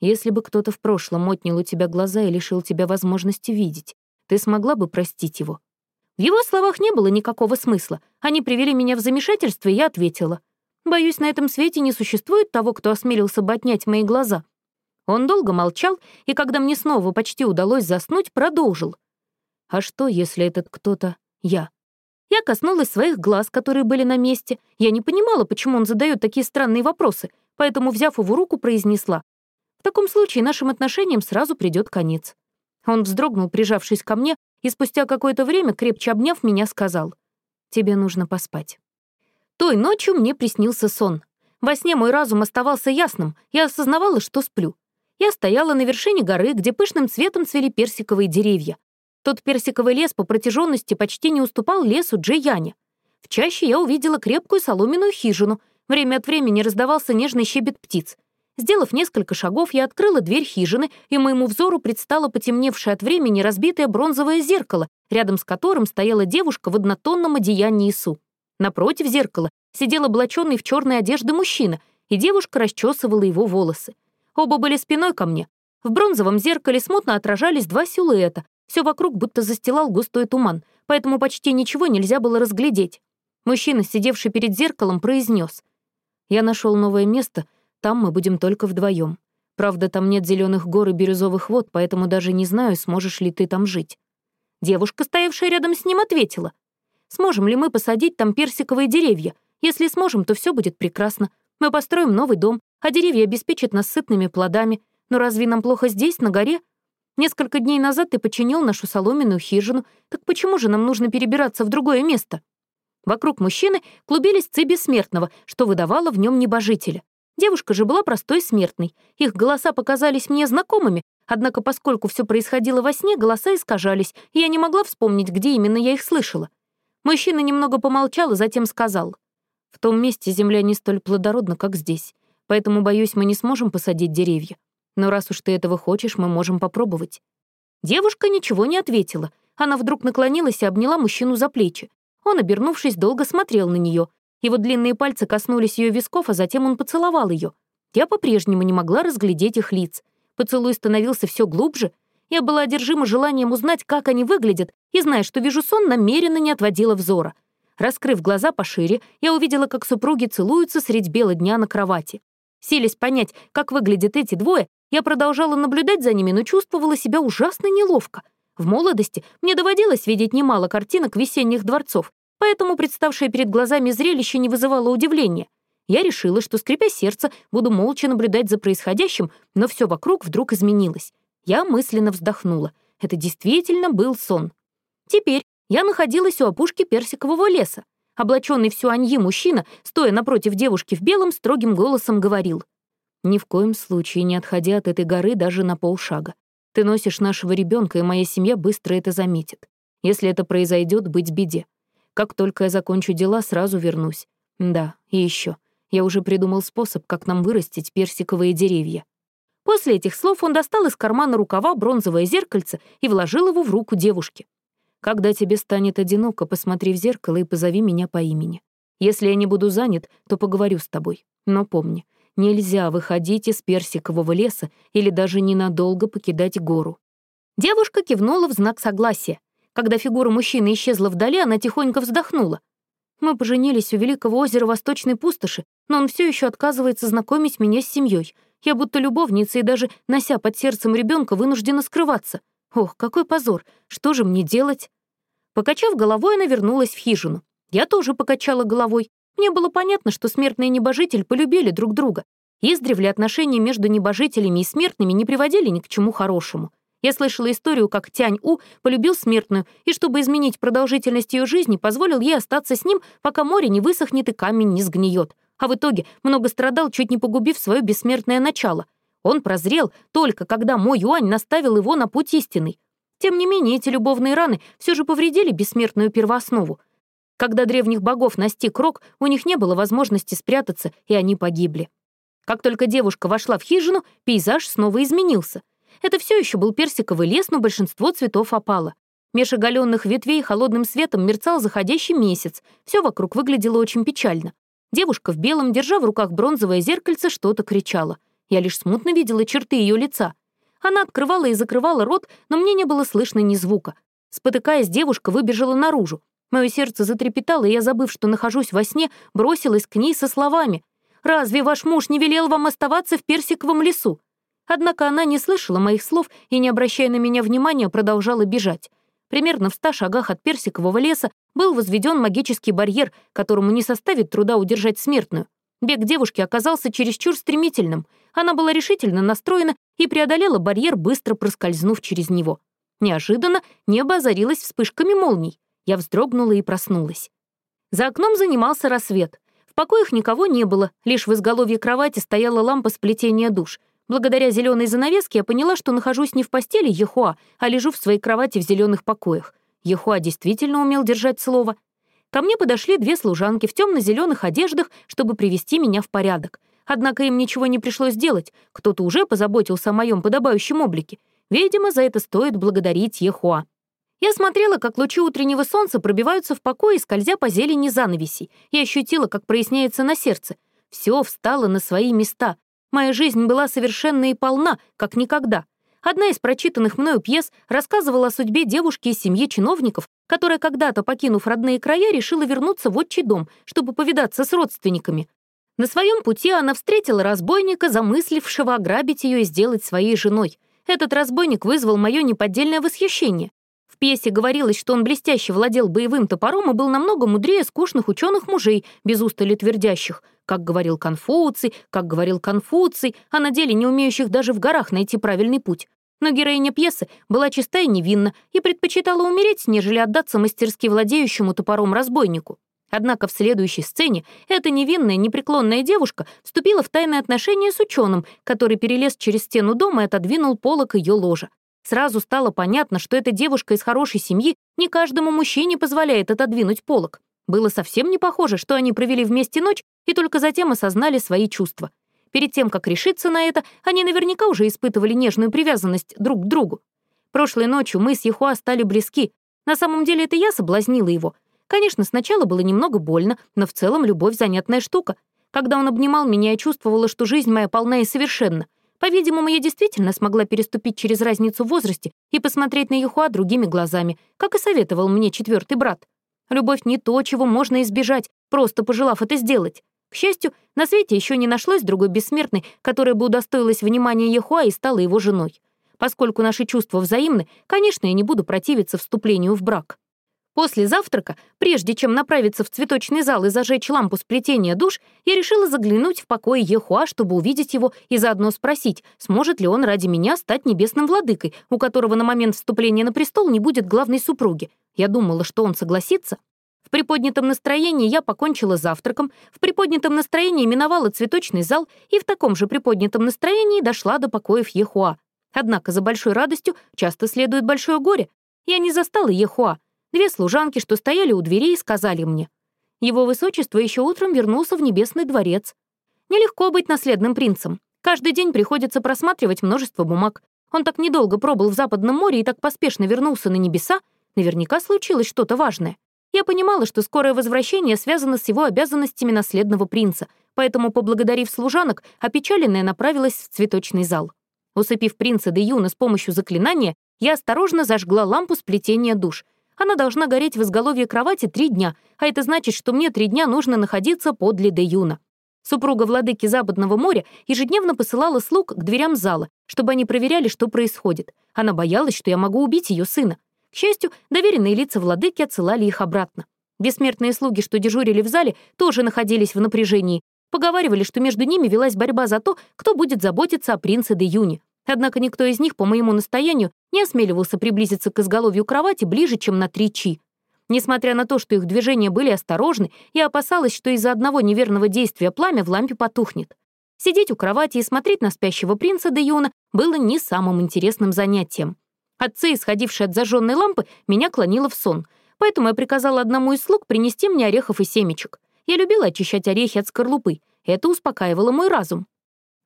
«Если бы кто-то в прошлом отнял у тебя глаза и лишил тебя возможности видеть, ты смогла бы простить его?» В его словах не было никакого смысла. Они привели меня в замешательство, и я ответила. Боюсь, на этом свете не существует того, кто осмелился бы отнять мои глаза». Он долго молчал, и когда мне снова почти удалось заснуть, продолжил. «А что, если этот кто-то я?» Я коснулась своих глаз, которые были на месте. Я не понимала, почему он задает такие странные вопросы, поэтому, взяв его руку, произнесла. «В таком случае нашим отношениям сразу придет конец». Он вздрогнул, прижавшись ко мне, и спустя какое-то время, крепче обняв меня, сказал. «Тебе нужно поспать». Той ночью мне приснился сон. Во сне мой разум оставался ясным, я осознавала, что сплю. Я стояла на вершине горы, где пышным цветом цвели персиковые деревья. Тот персиковый лес по протяженности почти не уступал лесу Джияня. В чаще я увидела крепкую соломенную хижину. Время от времени раздавался нежный щебет птиц. Сделав несколько шагов, я открыла дверь хижины, и моему взору предстало потемневшее от времени разбитое бронзовое зеркало, рядом с которым стояла девушка в однотонном одеянии Су. Напротив зеркала сидел облаченный в черной одежды мужчина, и девушка расчесывала его волосы. Оба были спиной ко мне. В бронзовом зеркале смутно отражались два силуэта. Все вокруг будто застилал густой туман, поэтому почти ничего нельзя было разглядеть. Мужчина, сидевший перед зеркалом, произнес: «Я нашел новое место, там мы будем только вдвоем. Правда, там нет зеленых гор и бирюзовых вод, поэтому даже не знаю, сможешь ли ты там жить». Девушка, стоявшая рядом с ним, ответила. Сможем ли мы посадить там персиковые деревья? Если сможем, то все будет прекрасно. Мы построим новый дом, а деревья обеспечат нас сытными плодами. Но разве нам плохо здесь, на горе? Несколько дней назад ты починил нашу соломенную хижину, так почему же нам нужно перебираться в другое место?» Вокруг мужчины клубились ци бессмертного, что выдавало в нем небожителя. Девушка же была простой смертной. Их голоса показались мне знакомыми, однако поскольку все происходило во сне, голоса искажались, и я не могла вспомнить, где именно я их слышала. Мужчина немного помолчал, а затем сказал. «В том месте земля не столь плодородна, как здесь, поэтому, боюсь, мы не сможем посадить деревья. Но раз уж ты этого хочешь, мы можем попробовать». Девушка ничего не ответила. Она вдруг наклонилась и обняла мужчину за плечи. Он, обернувшись, долго смотрел на нее. Его длинные пальцы коснулись ее висков, а затем он поцеловал ее. Я по-прежнему не могла разглядеть их лиц. Поцелуй становился все глубже. Я была одержима желанием узнать, как они выглядят, и, зная, что вижу сон, намеренно не отводила взора. Раскрыв глаза пошире, я увидела, как супруги целуются средь бела дня на кровати. Силясь понять, как выглядят эти двое, я продолжала наблюдать за ними, но чувствовала себя ужасно неловко. В молодости мне доводилось видеть немало картинок весенних дворцов, поэтому представшее перед глазами зрелище не вызывало удивления. Я решила, что, скрипя сердце, буду молча наблюдать за происходящим, но все вокруг вдруг изменилось. Я мысленно вздохнула. Это действительно был сон. Теперь я находилась у опушки персикового леса. Облаченный в сюаньи мужчина, стоя напротив девушки в белом, строгим голосом говорил. «Ни в коем случае не отходя от этой горы даже на полшага. Ты носишь нашего ребенка, и моя семья быстро это заметит. Если это произойдет, быть беде. Как только я закончу дела, сразу вернусь. Да, и еще. Я уже придумал способ, как нам вырастить персиковые деревья. После этих слов он достал из кармана рукава бронзовое зеркальце и вложил его в руку девушки. «Когда тебе станет одиноко, посмотри в зеркало и позови меня по имени. Если я не буду занят, то поговорю с тобой. Но помни, нельзя выходить из персикового леса или даже ненадолго покидать гору». Девушка кивнула в знак согласия. Когда фигура мужчины исчезла вдали, она тихонько вздохнула. Мы поженились у великого озера Восточной пустоши, но он все еще отказывается знакомить меня с семьей. Я будто любовница и даже, нося под сердцем ребенка, вынуждена скрываться. Ох, какой позор! Что же мне делать? Покачав головой, она вернулась в хижину. Я тоже покачала головой. Мне было понятно, что смертный и небожитель полюбили друг друга. Издревле отношения между небожителями и смертными не приводили ни к чему хорошему. Я слышала историю, как Тянь-У полюбил смертную, и чтобы изменить продолжительность ее жизни, позволил ей остаться с ним, пока море не высохнет и камень не сгниет. А в итоге много страдал, чуть не погубив свое бессмертное начало. Он прозрел только когда мой Юань наставил его на путь истинный. Тем не менее, эти любовные раны все же повредили бессмертную первооснову. Когда древних богов настиг рок, у них не было возможности спрятаться, и они погибли. Как только девушка вошла в хижину, пейзаж снова изменился. Это все еще был персиковый лес, но большинство цветов опало. Меж оголенных ветвей холодным светом мерцал заходящий месяц. Все вокруг выглядело очень печально. Девушка в белом, держа в руках бронзовое зеркальце, что-то кричала. Я лишь смутно видела черты ее лица. Она открывала и закрывала рот, но мне не было слышно ни звука. Спотыкаясь, девушка выбежала наружу. Мое сердце затрепетало, и я, забыв, что нахожусь во сне, бросилась к ней со словами. «Разве ваш муж не велел вам оставаться в персиковом лесу?» Однако она не слышала моих слов и, не обращая на меня внимания, продолжала бежать. Примерно в ста шагах от персикового леса был возведен магический барьер, которому не составит труда удержать смертную. Бег девушки оказался чересчур стремительным. Она была решительно настроена и преодолела барьер, быстро проскользнув через него. Неожиданно небо озарилось вспышками молний. Я вздрогнула и проснулась. За окном занимался рассвет. В покоях никого не было, лишь в изголовье кровати стояла лампа сплетения душ. Благодаря зеленой занавеске я поняла, что нахожусь не в постели Ехуа, а лежу в своей кровати в зеленых покоях. Ехуа действительно умел держать слово. Ко мне подошли две служанки в темно-зеленых одеждах, чтобы привести меня в порядок. Однако им ничего не пришлось делать, кто-то уже позаботился о моем подобающем облике. Видимо, за это стоит благодарить Ехуа. Я смотрела, как лучи утреннего солнца пробиваются в покое, скользя по зелени занавесей, и ощутила, как проясняется на сердце. Все встало на свои места. Моя жизнь была совершенна и полна, как никогда. Одна из прочитанных мною пьес рассказывала о судьбе девушки из семьи чиновников, которая когда-то, покинув родные края, решила вернуться в отчий дом, чтобы повидаться с родственниками. На своем пути она встретила разбойника, замыслившего ограбить ее и сделать своей женой. Этот разбойник вызвал мое неподдельное восхищение. В пьесе говорилось, что он блестяще владел боевым топором и был намного мудрее скучных ученых мужей, без устали твердящих — как говорил Конфуций, как говорил Конфуций, а на деле не умеющих даже в горах найти правильный путь. Но героиня пьесы была чиста и невинна и предпочитала умереть, нежели отдаться мастерски владеющему топором разбойнику. Однако в следующей сцене эта невинная, непреклонная девушка вступила в тайные отношения с ученым, который перелез через стену дома и отодвинул полок ее ложа. Сразу стало понятно, что эта девушка из хорошей семьи не каждому мужчине позволяет отодвинуть полок. Было совсем не похоже, что они провели вместе ночь и только затем осознали свои чувства. Перед тем, как решиться на это, они наверняка уже испытывали нежную привязанность друг к другу. Прошлой ночью мы с Ехуа стали близки. На самом деле это я соблазнила его — Конечно, сначала было немного больно, но в целом любовь — занятная штука. Когда он обнимал меня, я чувствовала, что жизнь моя полна и совершенна. По-видимому, я действительно смогла переступить через разницу в возрасте и посмотреть на Юхуа другими глазами, как и советовал мне четвертый брат. Любовь не то, чего можно избежать, просто пожелав это сделать. К счастью, на свете еще не нашлось другой бессмертной, которая бы удостоилась внимания Яхуа и стала его женой. Поскольку наши чувства взаимны, конечно, я не буду противиться вступлению в брак. После завтрака, прежде чем направиться в цветочный зал и зажечь лампу сплетения душ, я решила заглянуть в покой Ехуа, чтобы увидеть его и заодно спросить, сможет ли он ради меня стать небесным владыкой, у которого на момент вступления на престол не будет главной супруги. Я думала, что он согласится. В приподнятом настроении я покончила завтраком, в приподнятом настроении миновала цветочный зал и в таком же приподнятом настроении дошла до покоев Ехуа. Однако за большой радостью часто следует большое горе. Я не застала Ехуа, Две служанки, что стояли у дверей, сказали мне. Его высочество еще утром вернулся в Небесный дворец. Нелегко быть наследным принцем. Каждый день приходится просматривать множество бумаг. Он так недолго пробыл в Западном море и так поспешно вернулся на небеса, наверняка случилось что-то важное. Я понимала, что скорое возвращение связано с его обязанностями наследного принца, поэтому, поблагодарив служанок, опечаленная направилась в цветочный зал. Усыпив принца де Юна с помощью заклинания, я осторожно зажгла лампу сплетения душ — она должна гореть в изголовье кровати три дня, а это значит, что мне три дня нужно находиться подле Де Юна. Супруга владыки Западного моря ежедневно посылала слуг к дверям зала, чтобы они проверяли, что происходит. Она боялась, что я могу убить ее сына. К счастью, доверенные лица владыки отсылали их обратно. Бессмертные слуги, что дежурили в зале, тоже находились в напряжении. Поговаривали, что между ними велась борьба за то, кто будет заботиться о принце де Юне. Однако никто из них, по моему настоянию, не осмеливался приблизиться к изголовью кровати ближе, чем на три чи. Несмотря на то, что их движения были осторожны, я опасалась, что из-за одного неверного действия пламя в лампе потухнет. Сидеть у кровати и смотреть на спящего принца де Юна было не самым интересным занятием. Отцы, исходившие от зажженной лампы, меня клонило в сон, поэтому я приказала одному из слуг принести мне орехов и семечек. Я любила очищать орехи от скорлупы, это успокаивало мой разум.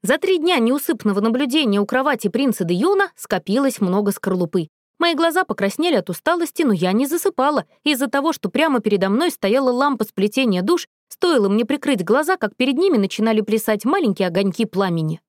За три дня неусыпного наблюдения у кровати принца де Юна скопилось много скорлупы. Мои глаза покраснели от усталости, но я не засыпала. Из-за того, что прямо передо мной стояла лампа сплетения душ, стоило мне прикрыть глаза, как перед ними начинали плясать маленькие огоньки пламени.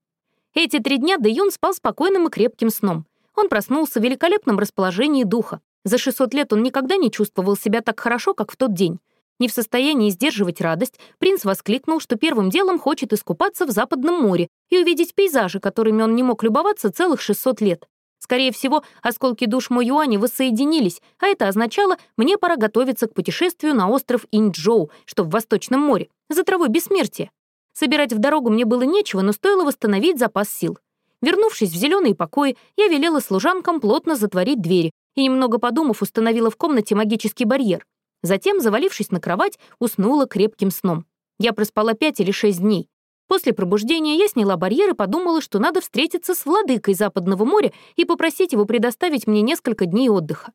Эти три дня Де Юн спал спокойным и крепким сном. Он проснулся в великолепном расположении духа. За 600 лет он никогда не чувствовал себя так хорошо, как в тот день. Не в состоянии сдерживать радость, принц воскликнул, что первым делом хочет искупаться в Западном море и увидеть пейзажи, которыми он не мог любоваться целых 600 лет. Скорее всего, осколки душ Моюани воссоединились, а это означало, мне пора готовиться к путешествию на остров Инчжоу, что в Восточном море, за травой бессмертия. Собирать в дорогу мне было нечего, но стоило восстановить запас сил. Вернувшись в зеленые покои, я велела служанкам плотно затворить двери и, немного подумав, установила в комнате магический барьер. Затем, завалившись на кровать, уснула крепким сном. Я проспала пять или шесть дней. После пробуждения я сняла барьер и подумала, что надо встретиться с владыкой Западного моря и попросить его предоставить мне несколько дней отдыха.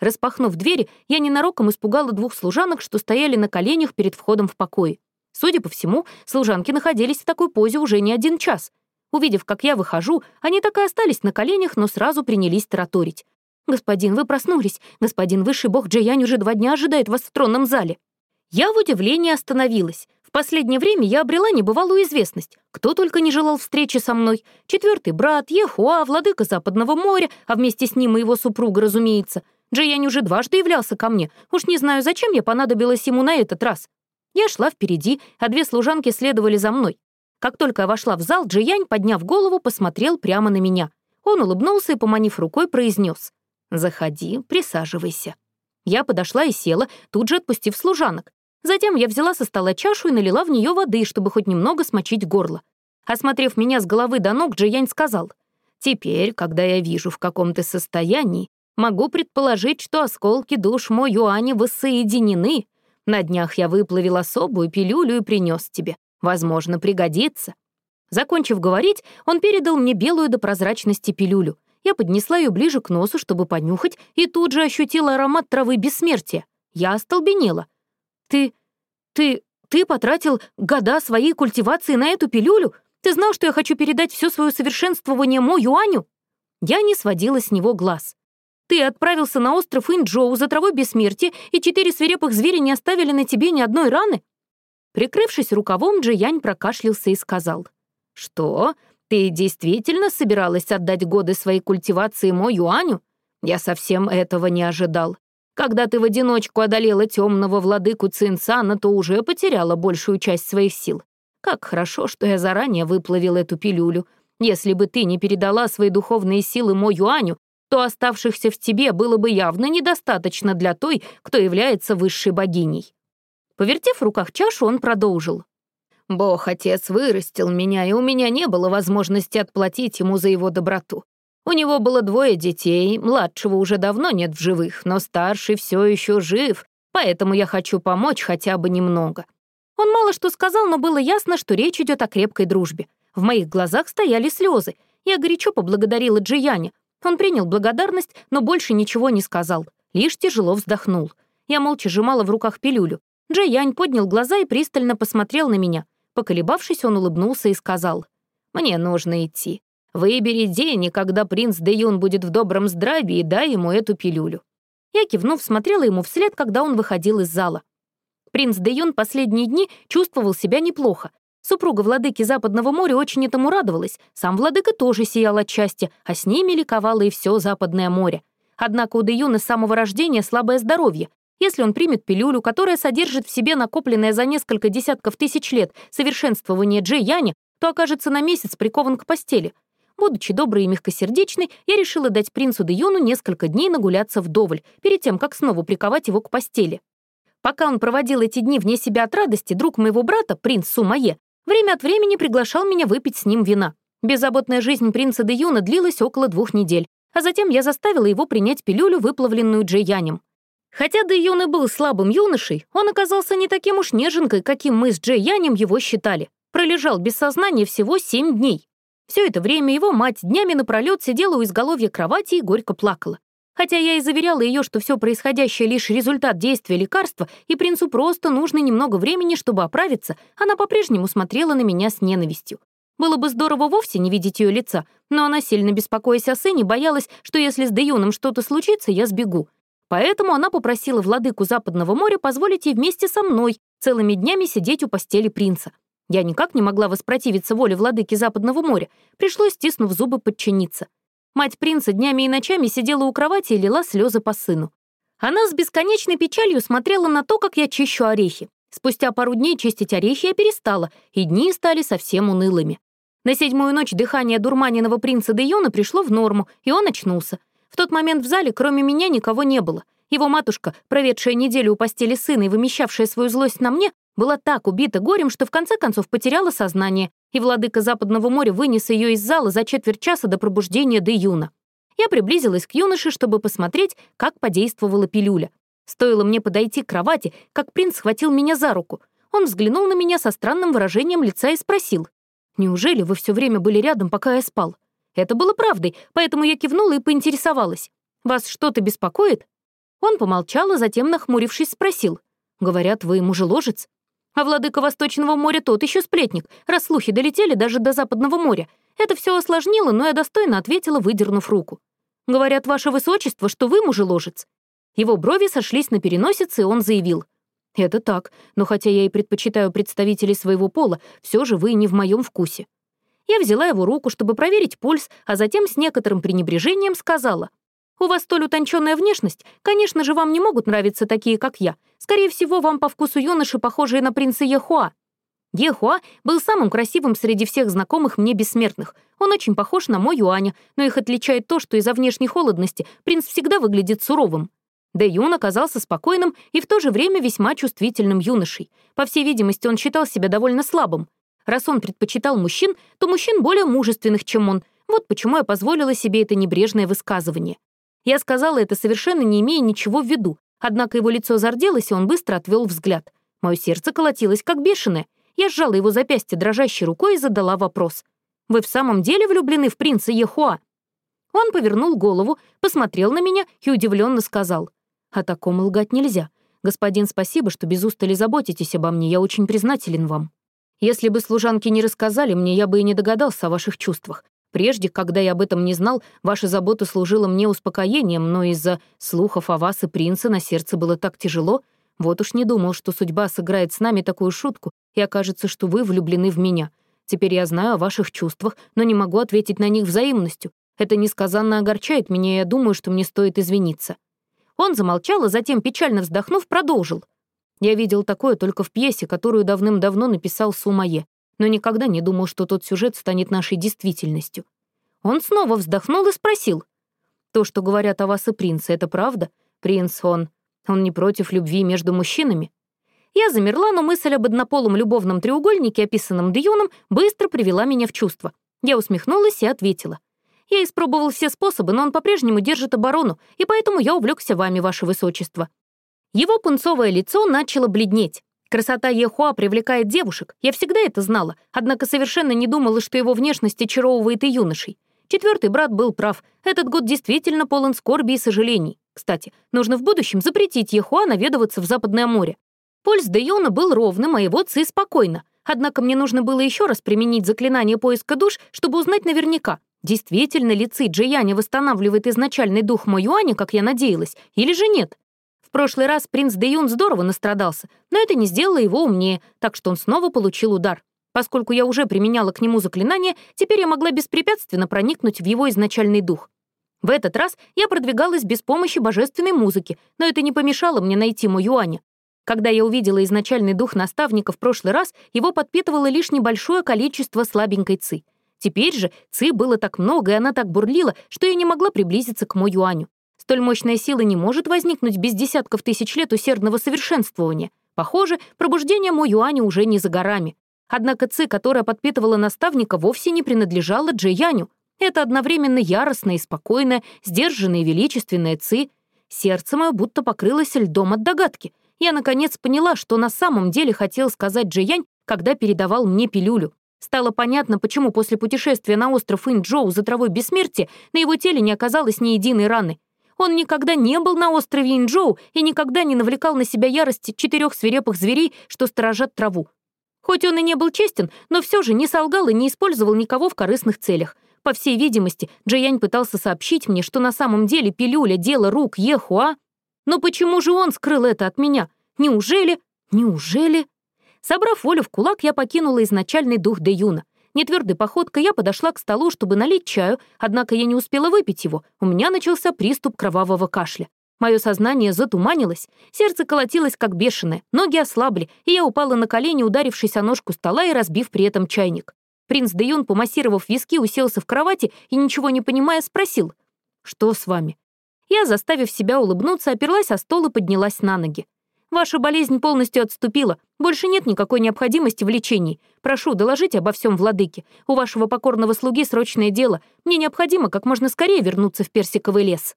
Распахнув двери, я ненароком испугала двух служанок, что стояли на коленях перед входом в покой. Судя по всему, служанки находились в такой позе уже не один час. Увидев, как я выхожу, они так и остались на коленях, но сразу принялись тараторить. «Господин, вы проснулись. Господин высший бог Джиянь уже два дня ожидает вас в тронном зале». Я в удивлении остановилась. В последнее время я обрела небывалую известность. Кто только не желал встречи со мной. Четвертый брат, Ехуа, владыка Западного моря, а вместе с ним и его супруга, разумеется. Джиянь уже дважды являлся ко мне. Уж не знаю, зачем я понадобилась ему на этот раз. Я шла впереди, а две служанки следовали за мной. Как только я вошла в зал, Джиянь, подняв голову, посмотрел прямо на меня. Он улыбнулся и, поманив рукой, произнес. «Заходи, присаживайся». Я подошла и села, тут же отпустив служанок. Затем я взяла со стола чашу и налила в нее воды, чтобы хоть немного смочить горло. Осмотрев меня с головы до ног, Джиянь сказал, «Теперь, когда я вижу, в каком ты состоянии, могу предположить, что осколки душ Мо Юани воссоединены, На днях я выплавил особую пилюлю и принес тебе. Возможно, пригодится». Закончив говорить, он передал мне белую до прозрачности пилюлю. Я поднесла ее ближе к носу, чтобы понюхать, и тут же ощутила аромат травы бессмертия. Я остолбенела. «Ты... ты... ты потратил года своей культивации на эту пилюлю? Ты знал, что я хочу передать все свое совершенствование Мо Юаню?» Я не сводила с него глаз. «Ты отправился на остров Инджоу за травой бессмертия, и четыре свирепых зверя не оставили на тебе ни одной раны?» Прикрывшись рукавом, Джиянь прокашлялся и сказал. «Что? Ты действительно собиралась отдать годы своей культивации Мо Юаню? Я совсем этого не ожидал. Когда ты в одиночку одолела темного владыку Цинцана, то уже потеряла большую часть своих сил. Как хорошо, что я заранее выплавил эту пилюлю. Если бы ты не передала свои духовные силы Мо Юаню, то оставшихся в тебе было бы явно недостаточно для той, кто является высшей богиней». Повертев в руках чашу, он продолжил. Бог-отец вырастил меня, и у меня не было возможности отплатить ему за его доброту. У него было двое детей, младшего уже давно нет в живых, но старший все еще жив, поэтому я хочу помочь хотя бы немного. Он мало что сказал, но было ясно, что речь идет о крепкой дружбе. В моих глазах стояли слезы. Я горячо поблагодарила Джияня. Он принял благодарность, но больше ничего не сказал, лишь тяжело вздохнул. Я молча сжимала в руках пилюлю. Джиянь поднял глаза и пристально посмотрел на меня — Поколебавшись, он улыбнулся и сказал, «Мне нужно идти. Выбери день, и когда принц Де Юн будет в добром здравии, дай ему эту пилюлю». Я, кивнув, смотрела ему вслед, когда он выходил из зала. Принц Де Юн последние дни чувствовал себя неплохо. Супруга владыки Западного моря очень этому радовалась, сам владыка тоже сиял от счастья, а с ними ликовало и все Западное море. Однако у Де Юна с самого рождения слабое здоровье, если он примет пилюлю, которая содержит в себе накопленное за несколько десятков тысяч лет совершенствование Джей Яни, то окажется на месяц прикован к постели. Будучи доброй и мягкосердечной, я решила дать принцу Деюну несколько дней нагуляться вдоволь, перед тем, как снова приковать его к постели. Пока он проводил эти дни вне себя от радости, друг моего брата, принц Сумае, время от времени приглашал меня выпить с ним вина. Беззаботная жизнь принца Деюна длилась около двух недель, а затем я заставила его принять пилюлю, выплавленную Джейянем. Хотя Дэйон и был слабым юношей, он оказался не таким уж неженкой, каким мы с Джей Янем его считали. Пролежал без сознания всего семь дней. Все это время его мать днями напролет сидела у изголовья кровати и горько плакала. Хотя я и заверяла ее, что все происходящее лишь результат действия лекарства, и принцу просто нужно немного времени, чтобы оправиться, она по-прежнему смотрела на меня с ненавистью. Было бы здорово вовсе не видеть ее лица, но она, сильно беспокоясь о сыне, боялась, что если с Деюном что-то случится, я сбегу. Поэтому она попросила владыку Западного моря позволить ей вместе со мной целыми днями сидеть у постели принца. Я никак не могла воспротивиться воле владыки Западного моря, пришлось, стиснув зубы, подчиниться. Мать принца днями и ночами сидела у кровати и лила слезы по сыну. Она с бесконечной печалью смотрела на то, как я чищу орехи. Спустя пару дней чистить орехи я перестала, и дни стали совсем унылыми. На седьмую ночь дыхание дурманенного принца Дейона пришло в норму, и он очнулся. В тот момент в зале кроме меня никого не было. Его матушка, проведшая неделю у постели сына и вымещавшая свою злость на мне, была так убита горем, что в конце концов потеряла сознание, и владыка Западного моря вынес ее из зала за четверть часа до пробуждения до Юна. Я приблизилась к юноше, чтобы посмотреть, как подействовала пилюля. Стоило мне подойти к кровати, как принц схватил меня за руку. Он взглянул на меня со странным выражением лица и спросил, «Неужели вы все время были рядом, пока я спал?» Это было правдой, поэтому я кивнула и поинтересовалась. «Вас что-то беспокоит?» Он помолчал, а затем, нахмурившись, спросил. «Говорят, вы мужеложец?» А владыка Восточного моря тот еще сплетник, раз слухи долетели даже до Западного моря. Это все осложнило, но я достойно ответила, выдернув руку. «Говорят, ваше высочество, что вы мужеложец». Его брови сошлись на переносице, и он заявил. «Это так, но хотя я и предпочитаю представителей своего пола, все же вы не в моем вкусе. Я взяла его руку, чтобы проверить пульс, а затем с некоторым пренебрежением сказала. «У вас столь утонченная внешность. Конечно же, вам не могут нравиться такие, как я. Скорее всего, вам по вкусу юноши, похожие на принца Ехуа». Ехуа был самым красивым среди всех знакомых мне бессмертных. Он очень похож на мой Юаня, но их отличает то, что из-за внешней холодности принц всегда выглядит суровым. Дэ Юн оказался спокойным и в то же время весьма чувствительным юношей. По всей видимости, он считал себя довольно слабым. Раз он предпочитал мужчин, то мужчин более мужественных, чем он. Вот почему я позволила себе это небрежное высказывание. Я сказала это совершенно не имея ничего в виду. Однако его лицо зарделось, и он быстро отвел взгляд. Мое сердце колотилось, как бешеное. Я сжала его запястье дрожащей рукой и задала вопрос. «Вы в самом деле влюблены в принца Ехуа?» Он повернул голову, посмотрел на меня и удивленно сказал. «О таком лгать нельзя. Господин, спасибо, что без устали заботитесь обо мне, я очень признателен вам. Если бы служанки не рассказали мне, я бы и не догадался о ваших чувствах. Прежде, когда я об этом не знал, ваша забота служила мне успокоением, но из-за слухов о вас и принце на сердце было так тяжело, вот уж не думал, что судьба сыграет с нами такую шутку, и окажется, что вы влюблены в меня. Теперь я знаю о ваших чувствах, но не могу ответить на них взаимностью. Это несказанно огорчает меня, и я думаю, что мне стоит извиниться». Он замолчал, а затем, печально вздохнув, продолжил. «Я видел такое только в пьесе, которую давным-давно написал Сумае, но никогда не думал, что тот сюжет станет нашей действительностью». Он снова вздохнул и спросил. «То, что говорят о вас и принце, это правда? Принц, он он не против любви между мужчинами? Я замерла, но мысль об однополом любовном треугольнике, описанном Дьюном, быстро привела меня в чувство. Я усмехнулась и ответила. Я испробовал все способы, но он по-прежнему держит оборону, и поэтому я увлекся вами, ваше высочество. Его пунцовое лицо начало бледнеть. Красота Ехуа привлекает девушек, я всегда это знала, однако совершенно не думала, что его внешность очаровывает и юношей. Четвертый брат был прав, этот год действительно полон скорби и сожалений. Кстати, нужно в будущем запретить Ехуа наведываться в Западное море. Пульс Дейона был ровным, а его ци спокойно. Однако мне нужно было еще раз применить заклинание поиска душ, чтобы узнать наверняка, действительно ли ци Джияня восстанавливает изначальный дух Моюаня, как я надеялась, или же нет. В прошлый раз принц Дэйон здорово настрадался, но это не сделало его умнее, так что он снова получил удар. Поскольку я уже применяла к нему заклинание, теперь я могла беспрепятственно проникнуть в его изначальный дух. В этот раз я продвигалась без помощи божественной музыки, но это не помешало мне найти мой Юаня. Когда я увидела изначальный дух наставника в прошлый раз, его подпитывало лишь небольшое количество слабенькой ци. Теперь же ци было так много, и она так бурлила, что я не могла приблизиться к мой Юаню. Столь мощная сила не может возникнуть без десятков тысяч лет усердного совершенствования. Похоже, пробуждение мой Юаня уже не за горами. Однако ци, которая подпитывала наставника, вовсе не принадлежала Джеяню. Это одновременно яростная и спокойная, сдержанная и величественная Ци. Сердце мое будто покрылось льдом от догадки. Я, наконец, поняла, что на самом деле хотел сказать Джиянь, когда передавал мне пилюлю. Стало понятно, почему после путешествия на остров Инджоу за травой бессмертия на его теле не оказалось ни единой раны. Он никогда не был на острове Инджоу и никогда не навлекал на себя ярость четырех свирепых зверей, что сторожат траву. Хоть он и не был честен, но все же не солгал и не использовал никого в корыстных целях — по всей видимости, Джиянь пытался сообщить мне, что на самом деле пилюля — дело рук Ехуа. Но почему же он скрыл это от меня? Неужели? Неужели? Собрав волю в кулак, я покинула изначальный дух Де Юна. Нетвердой походкой я подошла к столу, чтобы налить чаю, однако я не успела выпить его. У меня начался приступ кровавого кашля. Мое сознание затуманилось, сердце колотилось как бешеное, ноги ослабли, и я упала на колени, ударившись о ножку стола и разбив при этом чайник. Принц Дэюн, помассировав виски, уселся в кровати и, ничего не понимая, спросил. «Что с вами?» Я, заставив себя улыбнуться, оперлась о стол и поднялась на ноги. «Ваша болезнь полностью отступила. Больше нет никакой необходимости в лечении. Прошу, доложите обо всем владыке. У вашего покорного слуги срочное дело. Мне необходимо как можно скорее вернуться в персиковый лес».